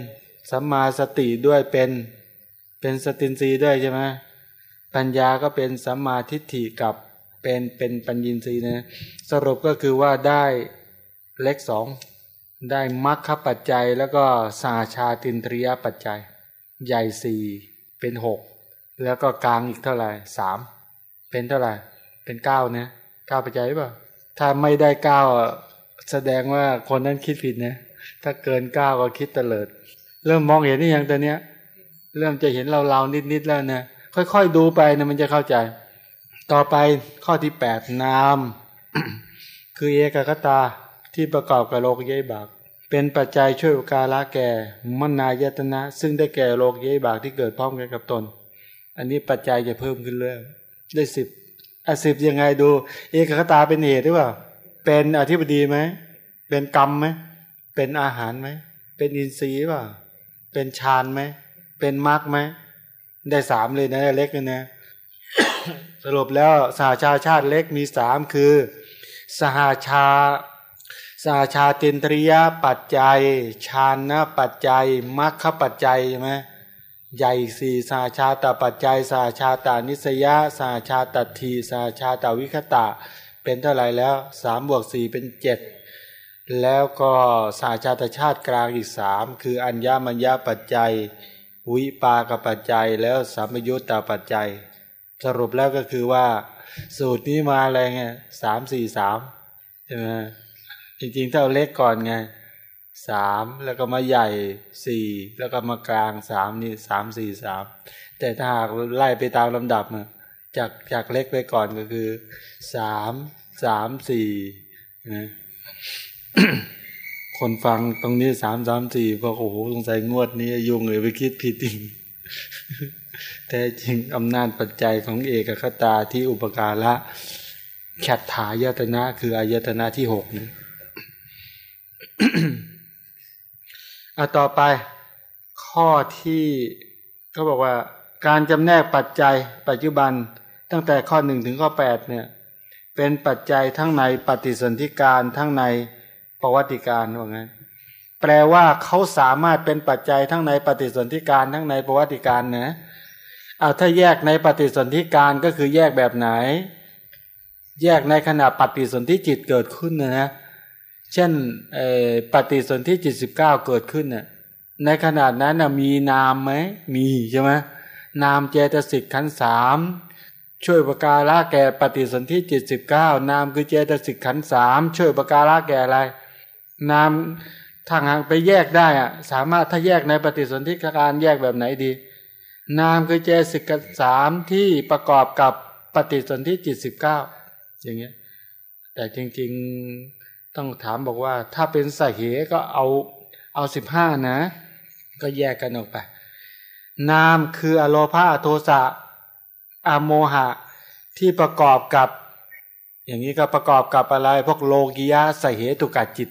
สัมมาสติด้วยเป็นเป็นสตินทรีย์ด้วยใช่ไหมปัญญาก็เป็นสัมมาทิฏฐิกับ เป็นเป็นปัญญินทรีนะ สรุปก็คือว่าได้เล็กสองได้มรรคปัจจัยแล้วก็สาชาตินทรียปัจจัย ใหญ่สี่เป็นหกแล้วก็กลางอีกเท่าไหร่สามเป็นเท่าไหร่ เป็นเก้านะเก้าปัจจัยเปล่าถ้าไม่ได้เก้าแสดงว่าคนนั้นคิดผิดนะถ้าเกินเก้าก็คิดเตลิด เริ่มมองเห็นนี่ยังตอนเนี้ย เริ่มจะเห็นเราเรานิดๆแล้วนะค่อยๆดูไปนะมันจะเข้าใจ ต่อไปข้อที่แปดนาม คือเอกคตาที่ประกอบกับโลกเยบากเป็นปัจจัยช่วยอุกาละแก่มนายตนะ ซึ่งได้แก่โลกเยบากที่เกิดพร้อมกันกับตน อันนี้ปัจจัยจะเพิ่มขึ้นเรื่อยได้สิบอะสิบยังไงดู เอกคตาเป็นเหตุหรือเปล่า เป็นอธิบดีไหม เป็นกรรมไหม เป็นอาหารไหม เป็นอินทรีย์เปล่า เป็นฌานไหม เป็นมรรคไหม ได้สามเลยนะเล็กเลยนะ สรุปแล้วสหชาชาติเล็กมีสามคือ สหชาสหาชาตินทริยปัจจัย ชานะปัจจัยมรรคปัจจัยใช่ไหมใหญ่สี่สาชาตปัจจัย สาชาตานิสยะสาชาตทีสาชาตวิคตะ เป็นเท่าไหร่แล้วสามบวกสี่เป็นเจ็ดแล้วก็สาชาตชาติกลางอีกสามคืออัญญามัญญาปัจจัย วิปากปัจจัยแล้วสัมยุตตาปัจจัย สรุปแล้วก็คือว่า สูตรนี้มาอะไรไงสามสี่สามใช่ไหมจริงๆถ้าเอาเล็กก่อนไงสามแล้วก็มาใหญ่สี่แล้วก็มากลางสามนี่สามสี่สามแต่ถ้าหากไล่ไปตามลำดับนะจากจากเล็กไปก่อนก็คือสามสามสี่นะคนฟังตรงนี้สามสามสี่ก็โอ้โหสงสัยงวดนี้ยุ่งเลยไปคิดผิดจริง แต่จริงอำนาจปัจจัยของเอกคตาที่อุปการะแคตถายตนะคืออายตนะที่หกนี่อาต่อไป ข้อที่เขาบอกว่า การจำแนกปัจจัย ปัจจุบันตั้งแต่ข้อหนึ่งถึงข้อแปดเนี่ย เป็นปัจจัยทั้งในปฏิสนธิการทั้งในประวัติการว่างั้นแปลว่าเขาสามารถเป็นปัจจัยทั้งในปฏิสนธิการทั้งในประวัติการนะ เอาถ้าแยกในปฏิสนธิการก็คือแยกแบบไหน แยกในขณะปฏิสนธิจิตเกิดขึ้นนะนะเช่นปฏิสนธิจิตสิบเก้าเกิดขึ้นน่ะในขนาดนั้นนะมีนามไหมมีใช่ไหมนามเจตสิกขันสามช่วยประการะแก่ปฏิสนธิจิตสิบเก้านามคือเจตสิกขันสามช่วยประการะแก่อะไร นามทางหางไปแยกได้อะสามารถถ้าแยกในปฏิสนธิการแยกแบบไหนดี นามคือเจสิกสามที่ประกอบกับปฏิสนธิจิตสิบเก้าอย่างเงี้ย แต่จริงๆต้องถามบอกว่า ถ้าเป็นสาเหก็เอาเอาสิบห้านะ ก็แยกกันออกไป นามคืออโลภาโทสะอโมหะที่ประกอบกับ อย่างนี้ก็ประกอบกับอะไรพวกโลกิยะสเหตุกัดจิต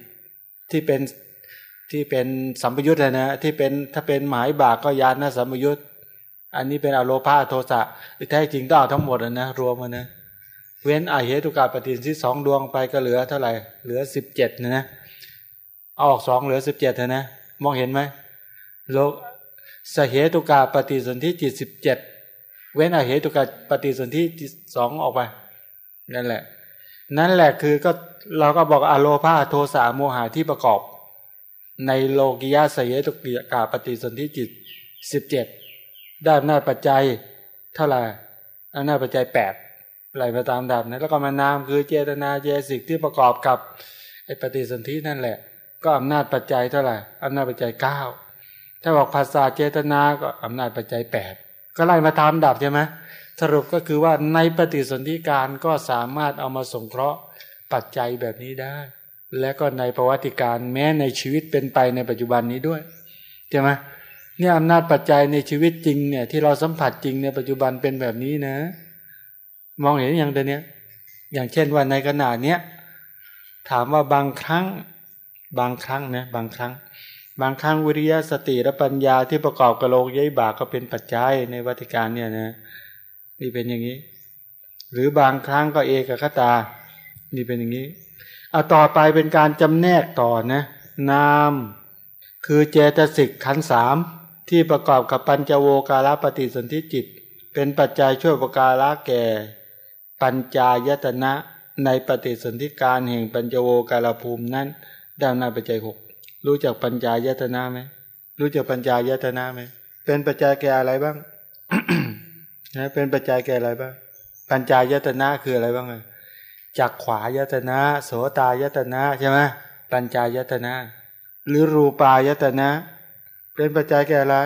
ที่เป็นที่เป็นสัมปยุทธ์นะที่เป็นถ้าเป็นหมายบากก็ยานนะสัมปยุทธ์ อันนี้เป็นอโลภาโทสะแท้จริงต้องเอาทั้งหมดนะรวมมันนะเว้นอเหตุกาปฏิสิสองดวงไปก็เหลือเท่าไหร่ เหลือสิบเจ็ดนะนะออกสองเหลือสิบเจ็ดนะนะมองเห็นไหมโลสเหตุกาปฏิสนธิจิตสิบเจ็ดเว้นอเหตุกาปฏิสนธิจิตสองออกไปนั่นแหละ นั่นแหละคือก็เราก็บอกอโลภาโทสะโมหะที่ประกอบ ในโลกิยาสเหตุกาปฏิสนธิจิตสิบเจ็ด ได้อำนาจปัจจัยเท่าไหร่อำนาจปัจจัยแปดไหลมาตามดับนะแล้วก็มานามคือเจตนาเจสิกที่ประกอบกับไอปฏิสนธินั่นแหละ ก็อำนาจปัจจัยเท่าไหร่อำนาจปัจจัยเก้าถ้าบอกภาษาเจตนาก็อำนาจปัจจัยแปดก็ไล่มาตามดับใช่ไหมสรุปก็คือว่าในปฏิสนธิการก็สามารถเอามาสงเคราะห์ปัจจัยแบบนี้ได้ และก็ในประวัติการแม้ในชีวิตเป็นไปในปัจจุบันนี้ด้วยใช่ไหม เนี่ยอำนาจปัจจัยในชีวิตจริงเนี่ย ที่เราสัมผัสจริงในปัจจุบันเป็นแบบนี้นะ มองเห็นอย่างเดียนี้อย่างเช่นว่าในขณะเนี้ยถามว่าบางครั้ง บางครั้งนะบางครั้ง บางครั้งวิริยะสติและปัญญาที่ประกอบกับโลกยัยบาก็เป็นปัจจัยในวัติการเนี่ยนะนี่เป็นอย่างนี้ หรือบางครั้งก็เอกคตา นี่เป็นอย่างนี้เอาต่อไปเป็นการจำแนกต่อนะ นาม คือเจตสิกขันสาม ที่ประกอบกับปัญจโวการปฏิสนธิจิต เป็นปัจจัยช่วยประการะแก่ ปัญจายตนะในปฏิสนธิการแห่งปัญจโวการภูมินั้นดังนั้นปัจจัยหกรู้จักปัญจายตนะไหมรู้จักปัญจายตนะไหมเป็นปัจจัยแก่อะไรบ้างนะเป็นปัจจัยแก่อะไรบ้าง ปัญจายตนะคืออะไรบ้างจากขวายตนะโสตายตนะใช่ไหมปัญจายตนะ หรือรูปายตนะ เป็นปัจจัยแก่อะไร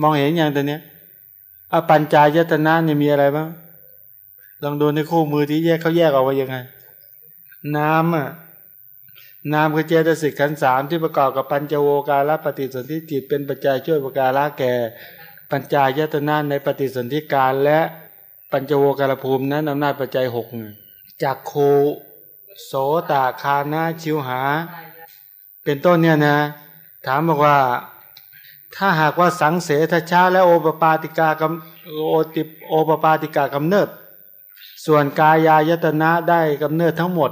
มองเห็นอย่างตัวเนี้ยอปัญจายตนะเนี่ยมีอะไรบ้างลองดูในคู่มือที่แยกเขาแยกออกไว้ยังไง น้ำอะนามคือเจตสิกขันสามที่ประกอบกับปัญจโวการปฏิสนธิจิตเป็นปัจจัยช่วยประการะแก่ ปัญจายตนะในปฏิสนธิการและปัญจโวการภูมินั้นอำนาจปัจจัยหกจากโคโสตาคานาชิวหา เป็นต้นเนี่ยนะ ถามบอกว่า ถ้าหากว่าสังเสทชาและโอปปาติกากำโอติโอปปาติกากำเนิด ส่วนกายายตนะได้กำเนิดทั้งหมด